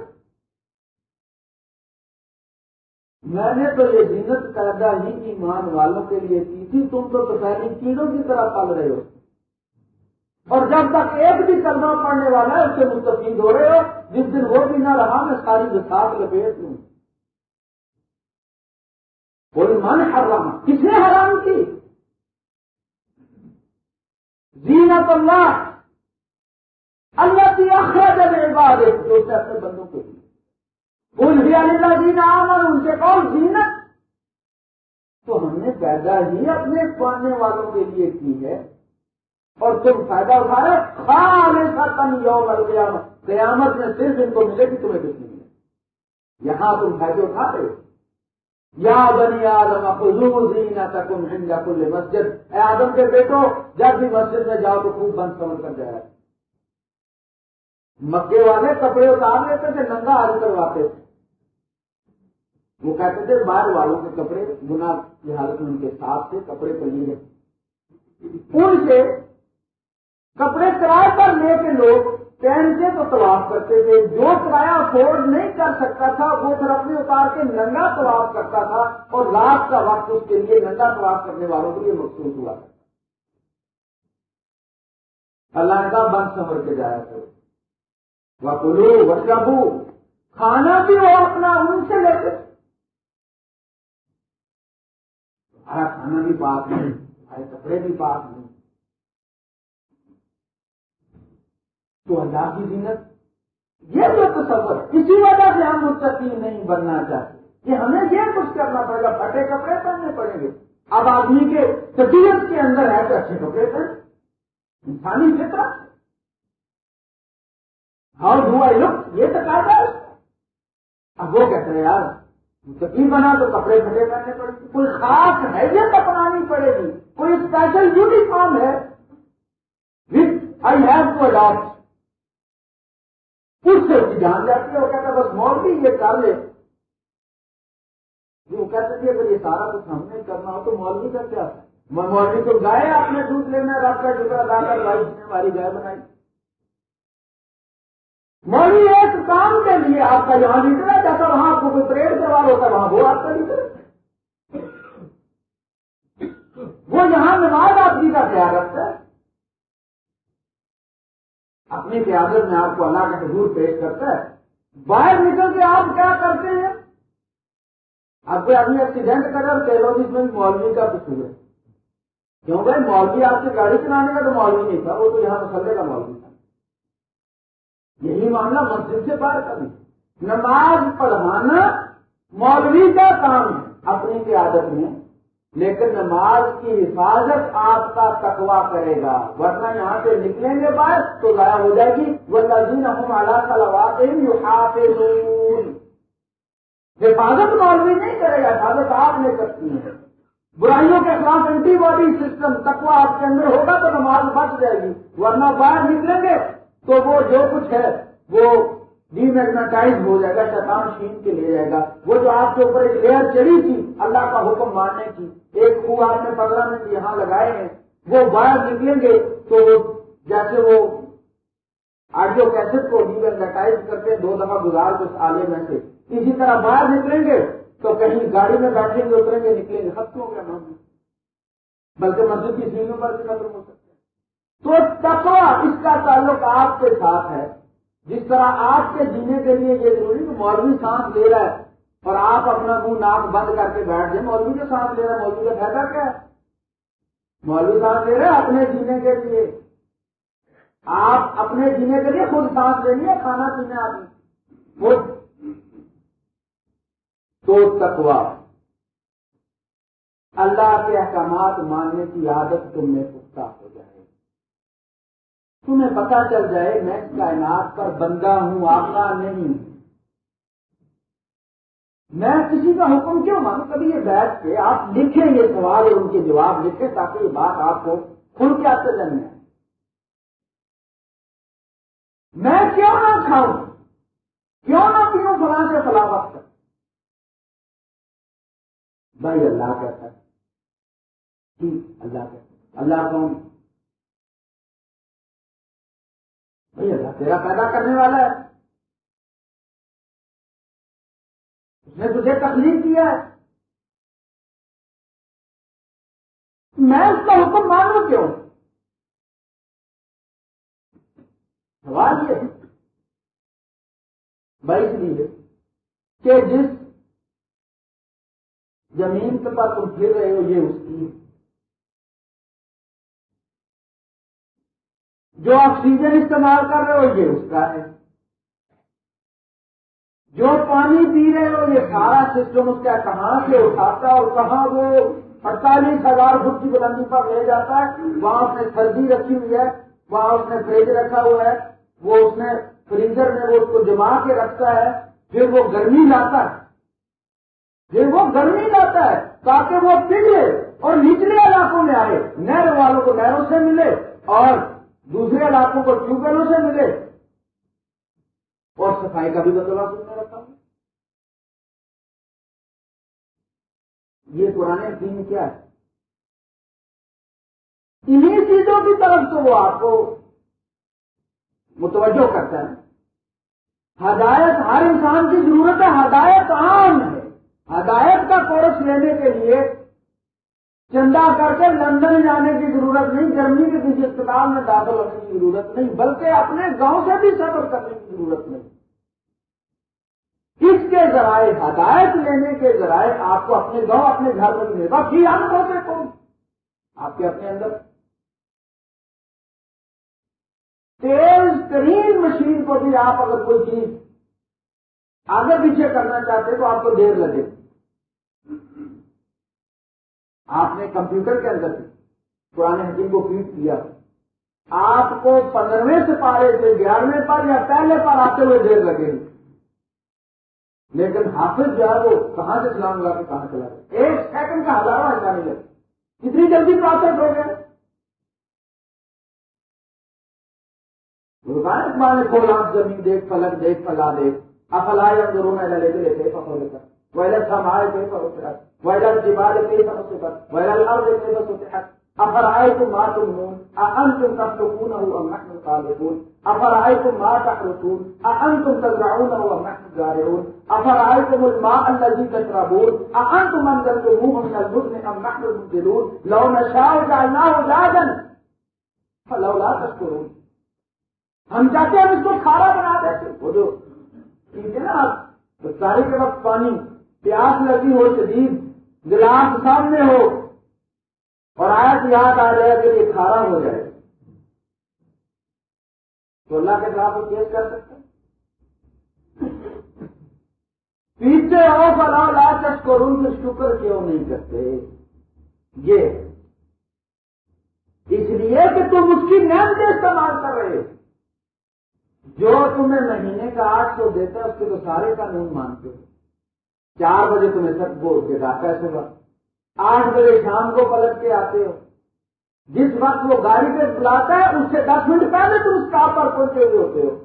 میں نے تو یہ جنت پیدا ہی ایمان والوں کے لیے کی تھی، تم تو پہلی کیڑوں کی طرح پل رہے ہو۔ اور جب تک ایک بھی کرنا پڑنے والا ہے، اس سے مستفید ہو رہے ہو۔ جس دن وہ بھی نہ رہا، میں ساری بساط لپیٹ لوں۔ کوئی من حرام کس نے حرام کی؟ زینت اللہ۔ اللہ کی اخراج عبادت جو اپنے بندوں کے لیے ان سے کون زینت۔ تو ہم نے پیدا ہی اپنے پڑھنے والوں کے لیے کی ہے۔ اور تم فائدہ اٹھا رہے خان ایسا کم یوم القیامت۔ قیامت میں صرف ان کو ملے گی، تمہیں کچھ نہیں ملے یہاں تم فائدے اٹھا رہے یا بنی آدم خزور زینا تکم کل مسجد۔ اے آدم کے بیٹو، جب بھی مسجد میں جاؤ تو خوب بند سمجھ کر جائے مکے والے کپڑے اتار لیتے تھے، ننگا آج کرواتے تھے۔ وہ کہتے تھے، باہر والوں کے کپڑے گنا کی حالت میں ان کے ساتھ سے کپڑے پہلے ان سے کپڑے کرائے پر لے کے لوگ پہنتے تو طواف کرتے تھے۔ جو کرایہ افورڈ نہیں کر سکتا تھا، وہ پھر اپنے اتار کے ننگا طواف کرتا تھا اور رات کا وقت اس کے لیے ننگا طواف کرنے والوں کے لیے مخصوص ہوا۔ تھا اللہ کا بند سمر کے جایا تھا وہ کلو وہ کھانا بھی وہ اپنا ان سے لیتے ہمارا کھانا بھی پاک نہیں ہمارے کپڑے بھی پاک نہیں تو اللہ کی زینت۔ یہ جو تصور، کسی وجہ سے ہم مستقی نہیں بننا چاہتے۔ کہ ہمیں یہ کچھ کرنا پڑے گا، پھٹے کپڑے پہننے پڑیں گے۔ اب آدمی کے طبیعت کے اندر ہے تو اچھے کپڑے پہن۔ انسانی فطرت ہاؤ ڈو آئی لک یہ تو کہتا ہے۔ اب وہ کہتے ہیں، یار تقیم بنا تو کپڑے پھٹے کرنے پڑے گی کوئی خاص حیثیت اپنانی پڑے گی۔ کوئی اسپیشل یونیفارم ہے۔ With I have to adapt اس سے اس کی جان جاتی ہے وہ کہتا ہے، بس مولوی یہ کر لے۔ وہ کہتے تھے، اگر یہ سارا کچھ ہم نے کرنا ہو تو مولوی کا کیا مولوی تو گائے آپ نے دودھ لینا رب کا ٹکڑا ادا کر، بھائی جی نے ہماری گائے بنائی۔ مولوی ایک کام کے لیے آپ کا یہاں نکلا جاتا وہاں آپ کو کوئی پریڈ کروا ہوتا وہاں وہ آپ کا نکل وہ یہاں نماز آپ جی کا خیال رکھتا ہے۔ اپنی قیادت میں آپ کو اللہ کا حضور پیش کرتا ہے۔ باہر نکل کے آپ کیا کرتے ہیں؟ آپ کو آدمی ایکسیڈنٹ کر رہا میں مولوی کا قصور ہے۔ کیوں بھائی؟ مولوی آپ سے گاڑی چلانے کا تو مولوی نہیں تھا، وہ تو یہاں مسلے کا مولوی۔ یہی معاملہ مسجد سے باہر کرنا نماز پڑھوانا مولوی کا کام ہے، اپنی قیادت میں۔ لیکن نماز کی حفاظت آپ کا تقوا کرے گا۔ ورنہ یہاں سے نکلیں گے باہر تو ضائع ہو جائے گی۔ وہ لذین ہم اللہ کا حفاظت مولوی نہیں کرے گا، حفاظت آپ نے کرتی ہے۔ برائیوں کے خلاف اینٹی باڈی سسٹم تقوا آپ کے اندر ہوگا تو نماز بچ جائے گی۔ ورنہ باہر نکلیں گے تو وہ جو کچھ ہے، وہ ڈی میگناٹائز ہو جائے گا، شیطان شین کے لے جائے گا۔ وہ جو آپ کے اوپر ایک لیئر چڑھی تھی، اللہ کا حکم ماننے کی۔ ایک خوب آپ نے پندرہ منٹ یہاں لگائے ہیں۔ وہ باہر نکلیں گے تو جیسے وہ آڈیو کیسٹ کو ڈی میگناٹائز کرتے دو دفعہ گزار اس آلے میں سے۔ اسی طرح باہر نکلیں گے تو کہیں گاڑی میں بیٹھیں گے، اتریں گے، نکلیں گے۔ ختم ہو گیا بلکہ مسجد کی سیڑھیوں پر بھی ختم ہو سکتے تو تقوا اس کا تعلق آپ کے ساتھ ہے۔ جس طرح آپ کے جینے کے لیے یہ ضروری کہ مولوی سانس لے رہا ہے اور آپ اپنا منہ ناک بند کر کے بیٹھ جائیں، مولوی کا سانس لے رہا ہے، مولوی کا فائدہ کیا ہے؟ مولوی سانس لے رہے اپنے جینے کے لیے۔ آپ اپنے جینے کے لیے خود سانس لیں گے کھانا پینا آپ خود۔ تو تکوا اللہ کے احکامات ماننے کی عادت تم میں پختہ ہو جائے۔ تمہیں پتا چل جائے میں کائنات پر بندہ ہوں، آقا نہیں۔ میں کسی کا حکم کیوں مانوں؟ کبھی یہ بیٹھ کے آپ لکھیں یہ سوال اور ان کے جواب لکھیں تاکہ یہ بات آپ کو کھل کے آتے جانے میں کیوں نہ کھاؤں؟ کیوں نہ پیوں فلاں سے فلاں وقت؟ بھائی اللہ کہتا ہے۔ جی، اللہ کہتا اللہ کون؟ بھائی اللہ تیرا پیدا کرنے والا ہے۔ اس نے تجھے تکلیف کیا ہے۔ میں اس کا حکم مانوں کیوں؟ سوال یہ بھائی اس لیے کہ جس زمین کے پاس تم پھر رہے ہو، یہ اس کی جو آکسیجن استعمال کر رہے ہو، یہ اس کا ہے۔ جو پانی پی رہے ہو، یہ سارا سسٹم اس کا کہاں سے اٹھاتا اور کہاں وہ اڑتالیس ہزار فٹ کی بلندی پر لے جاتا ہے۔ وہاں اس نے سردی رکھی ہوئی ہے، وہاں اس نے فریج رکھا ہوا ہے۔ وہ اس نے فریزر میں وہ اس کو جما کے رکھتا ہے، پھر وہ گرمی لاتا ہے۔ پھر وہ گرمی لاتا ہے تاکہ وہ پگلے اور نچلے علاقوں میں آئے، نہر والوں کو نہروں سے ملے اور دوسرے علاقوں کو ٹیوب ویلوں سے ملے؟ اور صفائی کا بھی بندوبست اس میں رکھا ہوں یہ پرانے دین کیا ہے؟ انہیں چیزوں کی طرف تو وہ آپ کو متوجہ کرتا ہے۔ ہدایت ہر انسان کی ضرورت ہے، ہدایت عام ہے۔ ہدایت کا کورس لینے کے لیے چندہ کر کے لندن جانے کی ضرورت نہیں گرمی کے کسی اسپتال میں داخل ہونے کی ضرورت نہیں، بلکہ اپنے گاؤں سے بھی سفر کرنے کی ضرورت نہیں۔ اس کے ذرائع ہدایت لینے کے ذرائع آپ کو اپنے گاؤں، اپنے گھر میں ملے۔ گا باقی ہم ہوتے کون؟ آپ کے اپنے اندر۔ تیز ترین مشین کو بھی آپ اگر کوئی چیز آگے پیچھے کرنا چاہتے تو آپ کو دیر لگے۔ آپ نے کمپیوٹر کے اندر پرانے حکیم کو فیڈ کیا۔ آپ کو پندرہویں سے پارے سے، گیارہویں پر یا پہلے پر آتے ہوئے دیر لگے۔ گی لیکن حافظ جو ہے وہ کہاں سے اسلام لگا کے کہاں چلا گیا؟ ایک سیکنڈ کا ہزاروں ایسا نہیں لگا کتنی جلدی پروسیس ہو گیا؟ نے کھولا، زمین دیکھ پلک دیکھ پلا دیکھ۔ افلا یا ضرور میں لے کے لیتے پکڑ لے کر سمائے تھے جبال کے سمجھتے پر ویلر لال افر آئے تو ماں تم مون ان تم تب تو کون ہو محن خالدون افر آئے تم ماں رسول ان تم ہو محن افر آئے تم الماء الذي تشربون؟ ان تم من المزن ام نحن المنزلون لو نشاء جعلناه جادا فلولا تشكرون. ہم چاہتے ہیں اس کو کھارا بنا دیتے وہ جو ٹھیک ہے نا ساری کے وقت پانی پیاس لگی ہو شدید، گلاس سامنے ہو، اور آج یاد آ جائے کہ یہ کھارا ہو جائے۔ تو اللہ کے ساتھ کیس کر سکتے پیچھے ہو فلاؤ لا تک کروں تو شکر کیوں نہیں کرتے؟ یہ۔ اس لیے کہ تم اس کی نیم استعمال کر رہے جو تمہیں مہینے کا آٹھ سو دیتا ہے، اس کے تو سارے قانون مانتے ہو۔ چار بجے تمہیں سب وہ دیتا ہے صبح آٹھ بجے شام کو پلٹ کے آتے ہو۔ جس وقت وہ گاڑی پہ بلاتا ہے، اس سے دس منٹ پہلے تم اس پر پہنچے ہوئے ہوتے ہو۔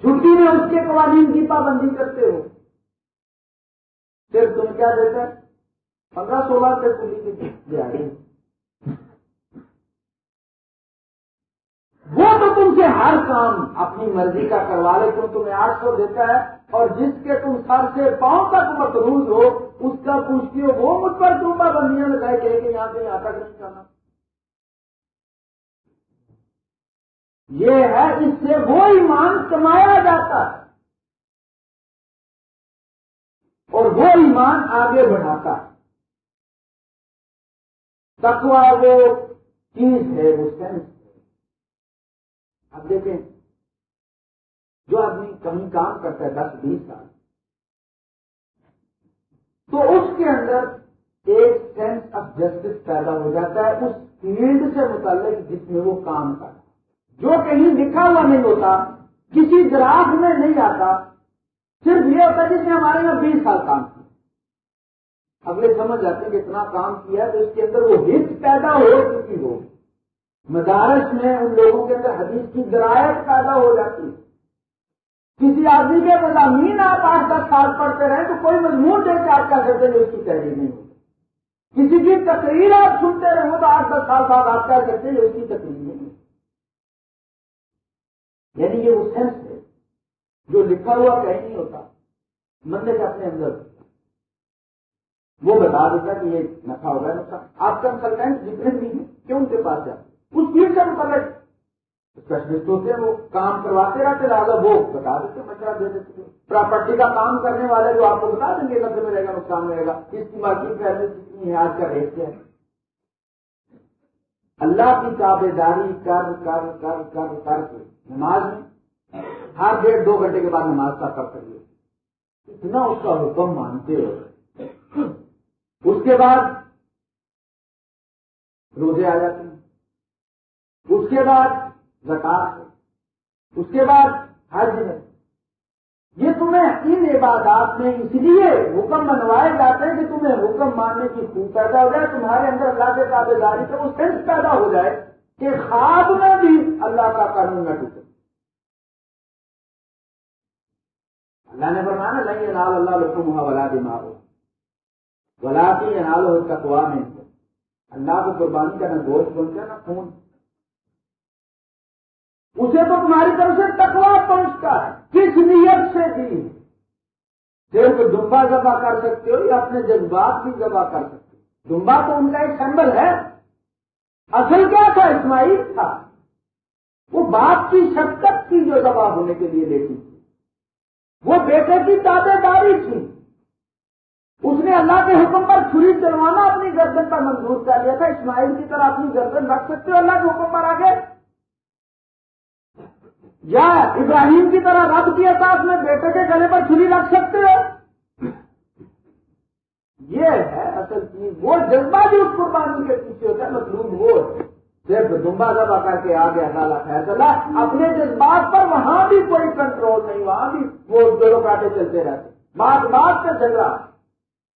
چھٹی میں اس کے قوانین کی پابندی کرتے ہو۔ صرف تم کیا دیتے؟ پندرہ سولہ سے پولیس کی دیہی وہ تو تم سے ہر کام اپنی مرضی کا کروا لے، کیوں تمہیں آٹھ سو دیتا ہے؟ اور جس کے تم سر سے پاؤں تک مقروض ہو، اس کا پوچھتی ہو، وہ مجھ پر تم پابندیاں لگائے کہ یہاں سے یہاں تک نہیں کرنا یہ ہے، اس سے وہ ایمان کمایا جاتا ہے۔ اور وہ ایمان آگے بڑھاتا ہے۔ تکوا وہ چیز ہے، وہ سینس۔ اب دیکھیں، جو آدمی کہیں کام کرتا ہے، دس بیس سال تو اس کے اندر ایک سینس آف جسٹس پیدا ہو جاتا ہے، اس فیلڈ سے متعلق جس میں وہ کام کرتا جو کہیں لکھا ہوا نہیں ہوتا، کسی گراف میں نہیں آتا، صرف یہ ہوتا ہے جس نے ہمارے یہاں بیس سال کام کیا۔ اگلے سمجھ جاتے ہیں کہ اتنا کام کیا تو اس کے اندر وہ ہت پیدا ہو چکی ہو۔ مدارس میں ان لوگوں کے اندر حدیث کی درایت پیدا ہو جاتی ہے۔ کسی آدمی کے مضامین آپ آٹھ دس سال پڑھتے رہے تو کوئی مضمون دے کے آپ کیا کرتے ہیں اس کی تحریر نہیں ہوتی۔ کسی کی تقریر آپ سنتے رہے تو آٹھ دس سال بعد آپ کیا کرتے ہیں اس کی تقریر نہیں ہوتی۔ یعنی یہ وہ سینس ہے جو لکھا ہوا کہیں نہیں ہوتا مندر کے اپنے اندر۔ وہ بتا دیتا کہ یہ نفع ہوگا نقصان آپ کنسلٹینٹ جتنے بھی ہیں کیوں ان کے پاس جاتے اس فیلڈ سے متعلق اسپیشلسٹ ہوتے ہیں وہ کام کرواتے رہتے لہٰذا وہ بتا دیتے مشورہ دے دیتے پراپرٹی کا کام کرنے والے جو آپ کو بتا دیں گے نفے میں رہے گا، نقصان رہے گا۔ اس کی مارکیٹ ویلو کتنی ہے آج کا ریٹ کیا ہے۔ اللہ کی تابے داری کر کر کر کر کر کے نماز میں ہر ڈیڑھ دو گھنٹے کے بعد نماز کا کر کریے اتنا اس کا حکم مانتے ہو۔ اس کے بعد روزے آ جاتے ہیں۔ اس کے بعد زکات اس کے بعد حج ہے۔ یہ تمہیں ان عبادات میں اس لیے حکم بنوائے جاتے ہیں کہ تمہیں حکم ماننے کی خوب پیدا ہو جائے، تمہارے اندر اللہ کے تابے داری سے وہ سینس پیدا ہو جائے کہ خواب میں بھی اللہ کا قانون نہ ٹوٹے۔ اللہ نے فرمایا نہیں یہ نال اللہ لکھو ولا دماغ۔ ہو ولا کی یہ ہو تکوا میں۔ اللہ کو قربانی کا نہ گوشت بنتا نہ خون اسے تو تمہاری طرف سے تکوا پہنچتا ہے، کس نیت سے بھی۔ صرف ڈمبا ذبح کر سکتے ہو یا اپنے جذبات بھی ذبح کر سکتے ہو۔ ڈمبا تو ان کا ایک سمبل ہے۔ اصل کیا تھا اسماعیل تھا؟ وہ باپ کی شکت کی جو ذبح ہونے کے لیے لیتی تھی۔ وہ بیٹے کی تابے داری تھی۔ اس نے اللہ کے حکم پر چھری چلوانا اپنی گردن پر منظور کر لیا تھا۔ اسماعیل کی طرح اپنی گردن رکھ سکتے ہو، اللہ کے حکم پر آگے۔ یا ابراہیم کی طرح رب کی احساس میں بیٹے کے گلے پر چھری رکھ سکتے ہو؟ یہ ہے اصل چیز، وہ جذبہ جو اس قربانی کے پیچھے ہوتا ہے، مطلوب وہ ہے۔ صرف دمبا دبا کر کے آ گیا ڈالا فیصلہ، اپنے جذبات پر وہاں بھی کوئی کنٹرول نہیں، وہاں بھی وہ دونوں کاٹے چلتے رہتے بات بات سے جھگڑا۔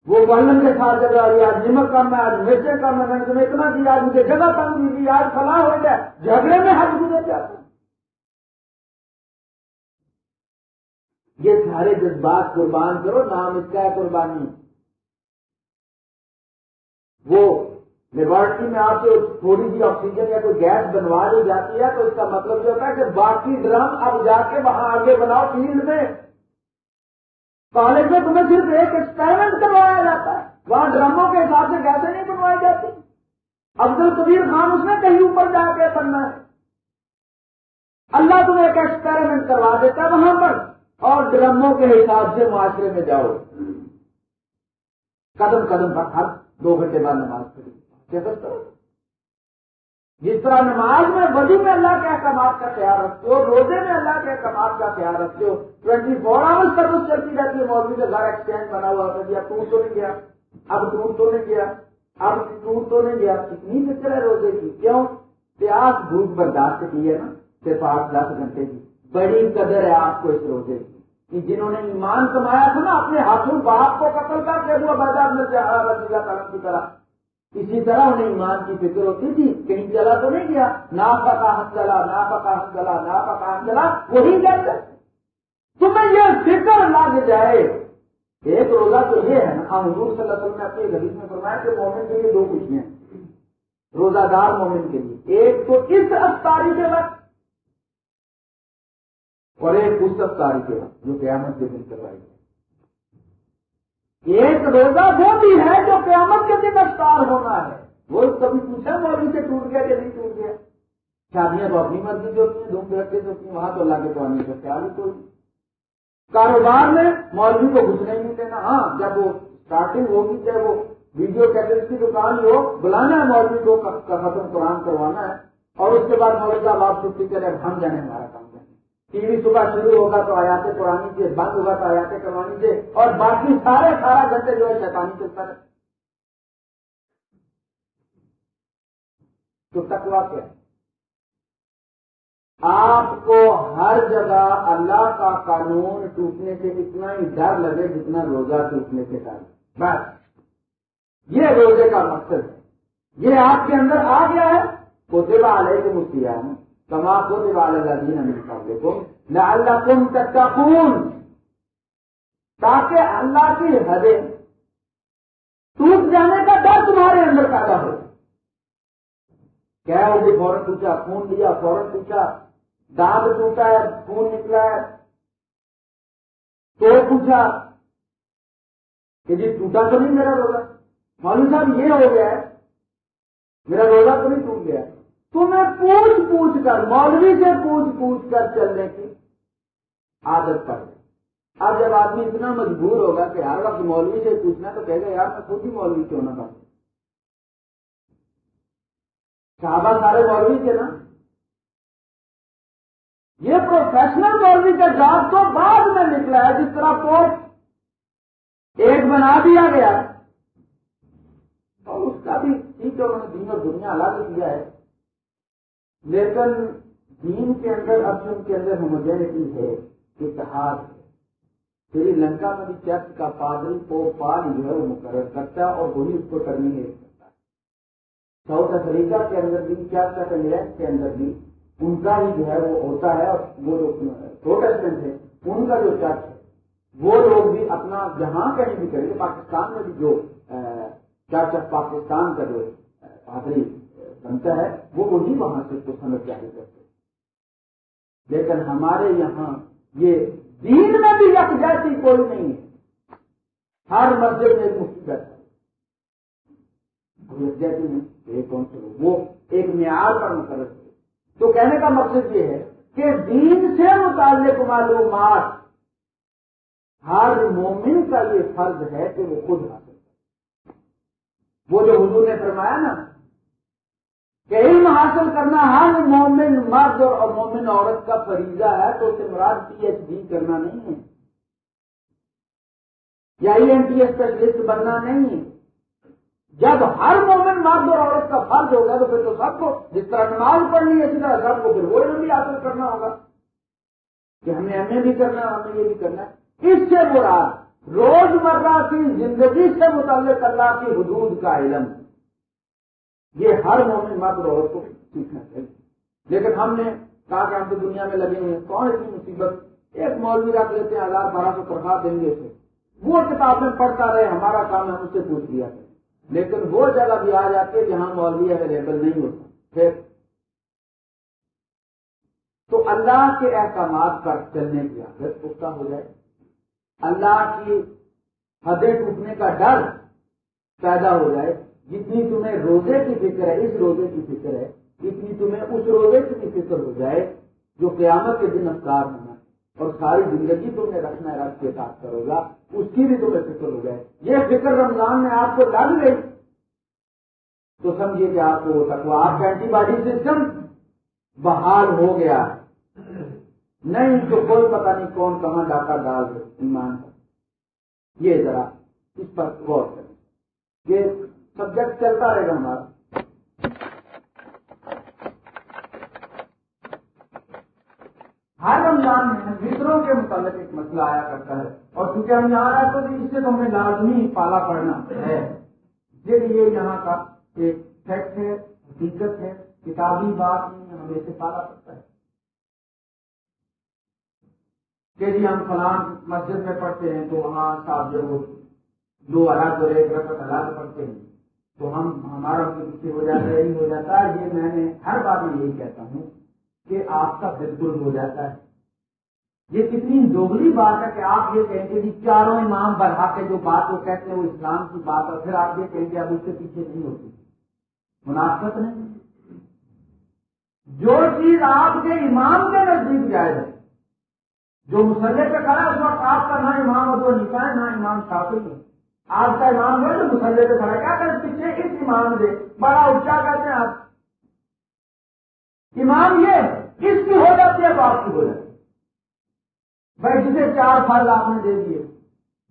وہ بہن کے ساتھ جگہ آج نمک کم ہے، آج مرچیں کم ہے میں نے تمہیں اتنا دیا، آج مجھے جگہ کم دی، آج فلاح ہو جائے۔ جھگڑے میں حد گزر جاتے یہ سارے جذبات قربان کرو، نام اس کا ہے قربانی۔ وہ لیبورٹری میں آپ سے تھوڑی سی آکسیجن یا کوئی گیس بنوا دی جاتی ہے تو اس کا مطلب یہ ہوتا ہے کہ باقی ڈرم اب جا کے وہاں آگے بناؤ فیلڈ میں۔ کالج میں تمہیں صرف ایک ایکسپیرمنٹ کروایا جاتا ہے۔ وہاں ڈرموں کے حساب سے گیسیں نہیں بنوائی جاتی۔ عبد کبیر خان اس نے کہیں اوپر جا کے بننا ہے۔ اللہ تمہیں ایک ایکسپیریمنٹ کروا دیتا ہے وہاں پر۔ اور ڈرموں کے حساب سے معاشرے میں جاؤ۔ قدم قدم پر ہر دو گھنٹے بعد نماز پڑھی جس طرح نماز میں وضو میں اللہ کے احکامات کا خیال رکھتے ہو، روزے میں اللہ کے احکامات کا خیال رکھتے ہو ٹوینٹی فور آور سروس چلتی رہتی ہے، مولوی کا گھر ایکسچینج بنا ہوا ہوتا اب ٹور تو نہیں گیا، اب ٹور تو نہیں گیا، اب ٹور تو نہیں گیا۔ کتنی فکر ہے روزے کی۔ کیوں؟ پیاس دھوپ برداشت کی ہے نا، صرف آٹھ دس گھنٹے کی۔ بڑی قدر ہے آپ کو اس روزے کی، کہ جنہوں نے ایمان کمایا تھا نا، اپنے ہاتھوں باپ کو قتل کر کے ہوا بازار میں رضی اللہ تعالیٰ کی طرح۔ اسی طرح انہیں ایمان کی فکر ہوتی تھی، کہیں چلا تو نہیں گیا۔ نا پکا ہم چلا نا پکا ہم چلا نا پکا ہم چلا وہی جاتے تمہیں یہ فکر لگ جائے۔ ایک روزہ تو یہ ہے نا، حضور صلی اللہ علیہ وسلم نے اپنے غریب میں فرمایا کہ مومن کے لیے دو خوشیاں روزہ دار مومن کے لیے۔ ایک تو اس افطاری کے وقت اور ایک اس افطاری جو قیامت کے دن کروائی گئی ایک روزہ وہ بھی ہے جو قیامت کے دن افطار ہونا ہے۔ وہ کبھی پوچھا مولوی سے ٹوٹ گیا کہ نہیں ٹوٹ گیا؟ شادیاں تو اپنی مرضی جو ہوتی ہیں دھوم دھڑکے جو ہوتی ہیں وہاں تو اللہ کے تو آنے کا خیال ہی کوئی کاروبار میں مولوی کو گھسنے نہیں دینا۔ ہاں جب وہ اسٹارٹنگ ہوگی، چاہے وہ ویڈیو کیسٹ کی دکان ہو، بلانا ہے مولوی کو، ختم قرآن کروانا ہے، اور اس کے بعد مولوی صاحب آپ چھٹی کرے ہم جانے ہمارا کام۔ ٹی وی صبح شروع ہوگا تو آیاتیں پرانی سے بند ہوگا تو آیاتیں کروانی سے اور باقی سارے سارا گھنٹے جو ہے شیطانی چلتا رہے تو تکوا کیا آپ کو ہر جگہ اللہ کا قانون ٹوٹنے سے اتنا ہی ڈر لگے جتنا روزہ ٹوٹنے سے ڈر۔ بس۔ یہ روزے کا مقصد ہے۔ یہ آپ کے اندر آ گیا ہے۔ تو دل آلے کے مستیا کما کو دین امریکہ کو نہ اللہ تم تتقون. تاکہ اللہ کی حدیں ٹوٹ جانے کا ڈر تمہارے اندر پیدا ہو. کیا ہوگی فوراً پوچھا، خون لیا، فوراً پوچھا، دانت ٹوٹا ہے، خون نکلا ہے. تو پوچھا کہ جی ٹوٹا تو نہیں میرا روزہ؟ معلوم صاحب، یہ ہو گیا ہے. میرا روزہ تو نہیں ٹوٹ گیا. تمہیں پوچھ پوچھ کر، مولوی سے پوچھ پوچھ کر چلنے کی عادت پڑ گئی اب جب آدمی اتنا مجبور ہوگا کہ ہر وقت مولوی سے پوچھنا تو کہے گا، یار میں خود ہی مولوی کیوں نہ بن صحابہ سارے مولوی تھے نا؟ یہ پروفیشنل مولوی کا جاب تو بعد میں نکلا ہے، جس طرح پوسٹ ایک بنا دیا گیا۔ اور اس کا بھی ٹھیک ہے، انہوں نے اور دنیا الگ کیا ہے۔ لیکن دین کے اندر اب ان کے اندر ہوموجینٹی ہے، اتحاد ہے۔ سری لنکا میں بھی چرچ کا پادری کو پال جو ہے وہ مقرر کرتا ہے اور وہی اس کو ٹرمینیٹ کرتا ہے۔ ساؤتھ افریقہ کے اندر بھی، چرچ کا انگلینڈ کے اندر بھی ان کا ہی جو ہے وہ ہوتا ہے اور وہ جو پروٹیسٹنٹ ہے ان کا جو چرچ ہے، وہ لوگ بھی اپنا جہاں کہیں بھی کریں گے پاکستان میں بھی جو چرچ آف پاکستان کا جو پادری بنتا ہے، وہ وہی وہاں سے اس سمجھ جاری کرتے لیکن ہمارے یہاں یہ دین میں بھی یک جاتی کوئی نہیں۔ ہے ہر مسجد میں ایک مفتی نہیں کون سے وہ ایک معیار پر مقرر ہے۔ تو کہنے کا مقصد یہ ہے کہ دین سے متعلق معلومات، ہر مومن کا یہ فرض ہے کہ وہ خود حاصل کرے۔ وہ جو حضور نے فرمایا نا کہ علم حاصل کرنا ہر مومن مرد اور مومن عورت کا فریضہ ہے تو اسے مراد پی ایچ ڈی کرنا نہیں ہے یا ای ایم ٹی اسپیشلسٹ بننا نہیں ہے۔ جب ہر مومن مرد اور عورت کا فرض ہوگا تو پھر تو سب کو جس طرح نماز پڑھنی ہے، اسی طرح سب کو پھر وہ بھی حاصل کرنا ہوگا۔ کہ ہمیں ایم اے بھی کرنا ہے، ہمیں یہ بھی کرنا ہے۔ اس سے مراد روز مرہ کی زندگی سے متعلق اللہ کی حدود کا علم۔ یہ ہر مومن مرد اور عورت کو سیکھنا چاہیے۔ لیکن ہم نے کہا کہ ہم تو دنیا میں لگے ہوئے ہیں، کون اتنی مصیبت؟ ایک مولوی رکھ لیتے ہیں ہزار بارہ سو تنخواہ دیں گے اسے۔ وہ کتابیں پڑھتا رہے، ہمارا کام ہے اس سے پوچھ لیا لیکن وہ جگہ بھی آ جاتی ہے جہاں مولوی اویلیبل نہیں ہوتا۔ پھر تو اللہ کے احکامات پر چلنے کی عادت پختہ ہو جائے۔ اللہ کی حدیں ٹوٹنے کا ڈر پیدا ہو جائے۔ جتنی تمہیں روزے کی فکر ہے، اس روزے کی فکر ہے، اتنی تمہیں اس روزے کی بھی فکر ہو جائے جو قیامت کے دن افطار ہونا اور ساری زندگی تمہیں رکھنا ہے رکھ کے ساتھ کرو گا، اس کی بھی تمہیں فکر ہو جائے۔ یہ فکر رمضان میں آپ کو لگ گئی۔ تو سمجھیے کہ آپ کو تکوا آپ کا اینٹی باڈی سسٹم بحال ہو گیا۔ نہیں تو کوئی پتہ نہیں کون کہاں ڈاکہ ڈال دے ایمان کا۔ یہ ذرا اس پر غور کریں۔ یہ سبجیکٹ چلتا رہے گا ہمارا۔ ہر رمضان میں متروں کے متعلق ایک مسئلہ آیا کرتا ہے۔ اور چونکہ ہم یہاں آئے تو اس سے تو ہمیں لازمی پالا پڑنا ہے۔ یہ لیے یہاں کا ایک فیکٹ ہے، حقیقت ہے، کتابی بات نہیں ہمیں اسے پالا پڑتا ہے کہ جی ہم فلان مسجد میں پڑھتے ہیں تو وہاں صاحب جب وہ دو الگ اور ایک رقط الگ پڑھتے ہیں۔ تو ہم ہمارا پیچھے ہو جاتا ہے، یہی ہو جاتا ہے۔ یہ میں نے ہر بات میں یہی کہتا ہوں کہ آپ کا بالکل ہو جاتا ہے۔ یہ کتنی دوگلی بات ہے کہ آپ یہ کہیں گے کہ چاروں امام بڑھا کے جو بات وہ کہتے ہیں، وہ اسلام کی بات اور پھر آپ یہ کہیں گے اب اس سے پیچھے نہیں ہوتی۔ مناسبت نہیں۔ جو چیز آپ کے امام کے نزدیک جائے ہے، جو مسلح پہ کھڑا اس وقت آپ کا نہ امام ابو نکا ہے نہ امام شافی ہے۔ آپ کا امام جو ہے جو مسلح پہ کھڑا کیا کرے پیچھے اس امام سے۔ بڑا اچھا کہتے ہیں آپ۔ ایمان یہ کس کی ہو جاتی ہے؟ تو آپ کی ہو جاتی بھائی، جسے چار پھل آپ نے دے دیے۔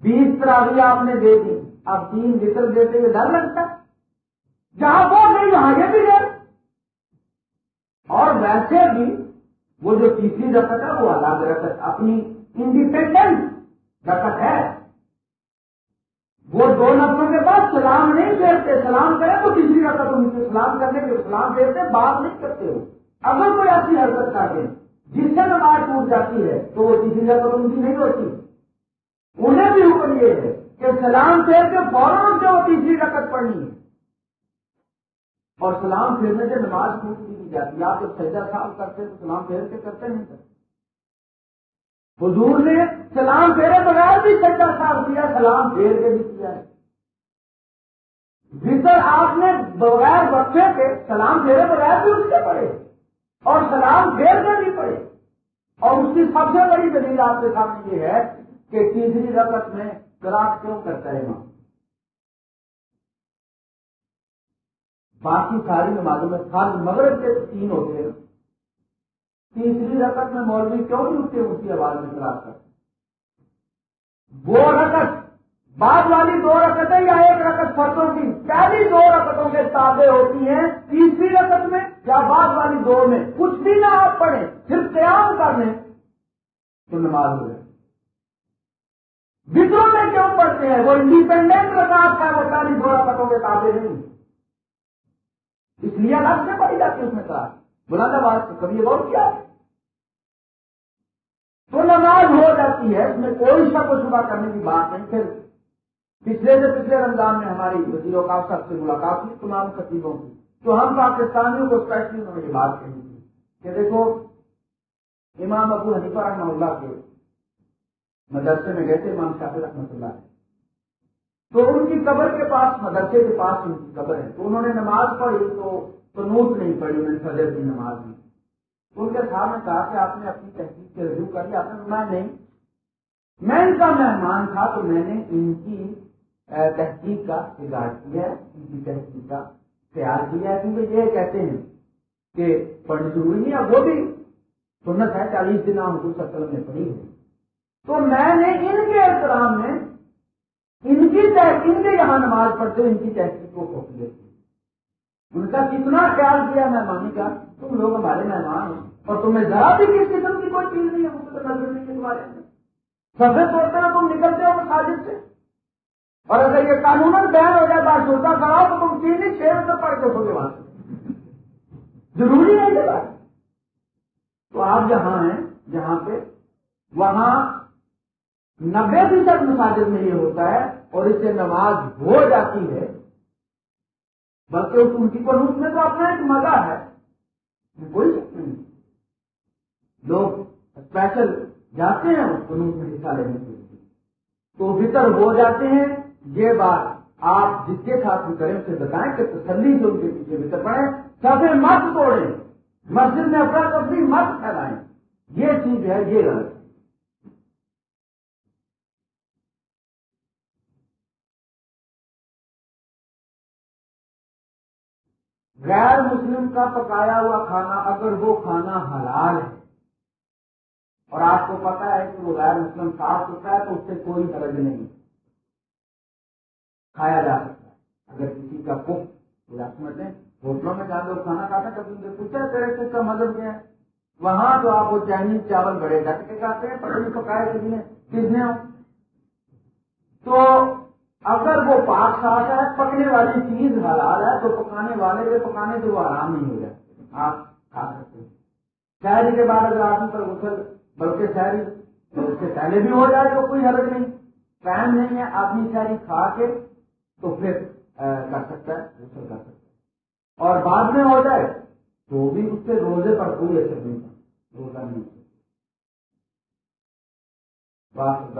بیس تراوی آپ نے دے دی۔ اب تین لٹر دیتے ہوئے ڈر لگتا جہاں وہ نہیں، وہاں یہ بھی ڈر۔ اور ویسے بھی وہ جو تیسری رقط ہے، وہ الگ رقط اپنی انڈیپینڈنٹ رقط ہے۔ وہ دو نفروں کے پاس سلام نہیں پھیرتے، سلام کرے تو تیسری رقط ان سے سلام کرنے کے سلام پھیرتے بات نہیں کرتے ہو اگر کوئی ایسی حرکت کر جس سے نماز ٹوٹ جاتی ہے تو وہ کسی جگہ ان کی نہیں ہوتی۔ انہیں بھی حکم یہ ہے کہ سلام پھیر کے فوراً سے وہ تیسری رقط پڑنی ہے۔ اور سلام پھیرنے سے نماز ٹوٹ نہیں جاتی۔ ہے آپ جب سجا صاف کرتے تو سلام پھیر کے کرتے نہیں کرتے حضور نے سلام پھیرے بغیر بھی سجا صاف کیا، سلام پھیر کے بھی کیا۔ ہے آپ نے بغیر بچے کے سلام پھیرے بغیر بھی اس سے پڑے اور سلام دیر میں بھی پڑے اور اس کی سب سے بڑی دلیل آپ کے سامنے یہ ہے کہ تیسری رقط میں کراٹ کیوں کرتا ہے ماں باقی ساری نمازوں میں خاص مغرب کے تین ہوتے ہیں۔ تیسری رقط میں مولوی کیوں نہیں اٹھتے اس کی آواز میں کراٹ کرتے وہ رقط بعد والی دو رقطیں یا ایک رقط فرقوں کی؟ پہلی دو رقطوں کے تابع ہوتی ہیں تیسری رقط میں یا بعد والی دو میں؟ کچھ بھی نہ آپ پڑھیں، پھر قیام کر لیں تو نماز ہو جائے۔ میں کیوں پڑھتے ہیں؟ وہ انڈیپینڈنٹ رکاط ہے، وہ پہلی دو رقطوں کے تابع نہیں؟ اس لیے الگ سے پڑھی جاتی ہے اس میں کہا۔ بلا بات کبھی غور کیا تو نماز ہو جاتی ہے، اس میں کوئی شک و شبہ کرنے کی بات نہیں۔ پھر پچھلے سے پچھلے رمضان میں ہماری وزیر اوقاف صاحب سے ملاقات ہوئی تمام خطیبوں کی، تو ہم پاکستانیوں کو اسپیشلی انہوں نے یہ بات کہی تھی کہ دیکھو، امام ابو حنیفہ رحمہ اللہ کے مدرسے میں گئے تھے، امام شاہ رحمۃ اللہ تو ان کی قبر کے پاس، مدرسے کے پاس ان کی قبر ہے۔ تو انہوں نے نماز پڑھی تو قنوت نہیں پڑھی انہوں نے فجر کی نماز نہیں ان کے سامنے کہا کہ آپ نے اپنی تحقیق سے رجوع کر لیا آپ نے میں نہیں۔ میں ان کا مہمان تھا تو میں نے ان کی تحقیق کا اظہار کیا ہے، ان کی تحقیق کا خیال کیا ہے۔ کیونکہ یہ کہتے ہیں کہ پڑھنی ضروری نہیں ہے وہ بھی سنت ہے، چالیس دن حضور سکل میں پڑھی ہے۔ تو میں نے ان کے احترام میں ان کی ان کے یہاں نماز پڑھتے ہوئے ان کی تحقیق کو پوچھ لیتی ان کا کتنا خیال کیا مہمانی کا؟ تم لوگ ہمارے مہمان ہو اور تمہیں ذرا بھی کس قسم کی کوئی چیز نہیں ہے تو نظر نہیں کے بارے میں سفید طور پر تم نکلتے ہو مساجد سے۔ اور اگر یہ قانون بیان ہو جائے بات سوچا کرا تو تم تین ہی شیر سے پڑھ کے سو کے وہاں ضروری ہے یہ بات۔ تو آپ جہاں ہیں، جہاں پہ وہاں نبے فیصد مساجد میں یہ ہوتا ہے اور اس سے نماز ہو جاتی ہے۔ بلکہ اس ان کی قانون میں تو اپنا ایک مزہ ہے۔ کوئی نہیں۔ لوگ اسپیشل جاتے ہیں اس قانون میں حصہ لینے کے لیے۔ تو بہتر ہو جاتے ہیں۔ یہ بات آپ جس کے ساتھ بھی کریں، اسے بتائیں کہ تسلی سے ان کے پیچھے بہتر پڑے سبھی مت توڑیں۔ مسجد میں اپنا تفریح مت پھیلائیں۔ یہ چیز ہے، یہ غلط۔ غیر مسلم کا پکایا ہوا کھانا اگر وہ کھانا حلال ہے، اور آپ کو پتا ہے کہ وہ غیر مسلم صاف ستھرا ہے تو اس سے کوئی حرج نہیں کھایا جا سکتا ہے۔ اگر کسی کا کک رسمتیں ہوٹلوں میں جہاں لوگ کھانا کھاتے ہیں کبھی پوچھا کرے کا مطلب کیا ہے وہاں تو آپ وہ چائنیز چاول بڑے ڈٹ کے کھاتے ہیں پڑھے پکائے کس نے کس نے تو اگر وہ پاک صاف ہے، پکنے والی چیز حلال ہے، تو پکانے والے کے پکانے سے وہ آرام نہیں ہو جائے آپ کھا سکتے ہیں۔ شہری کے بعد اگر آدمی پر غسل، بلکہ شہری، تو اس سے پہلے بھی ہو جائے تو کوئی حرج نہیں۔ ٹائم نہیں ہے آدمی شہری کھا کے تو پھر کر سکتا ہے، غسل کر سکتا ہے۔ اور بعد میں ہو جائے، تو بھی اس کے روزے پر کوئی اثر نہیں روزہ نہیں بات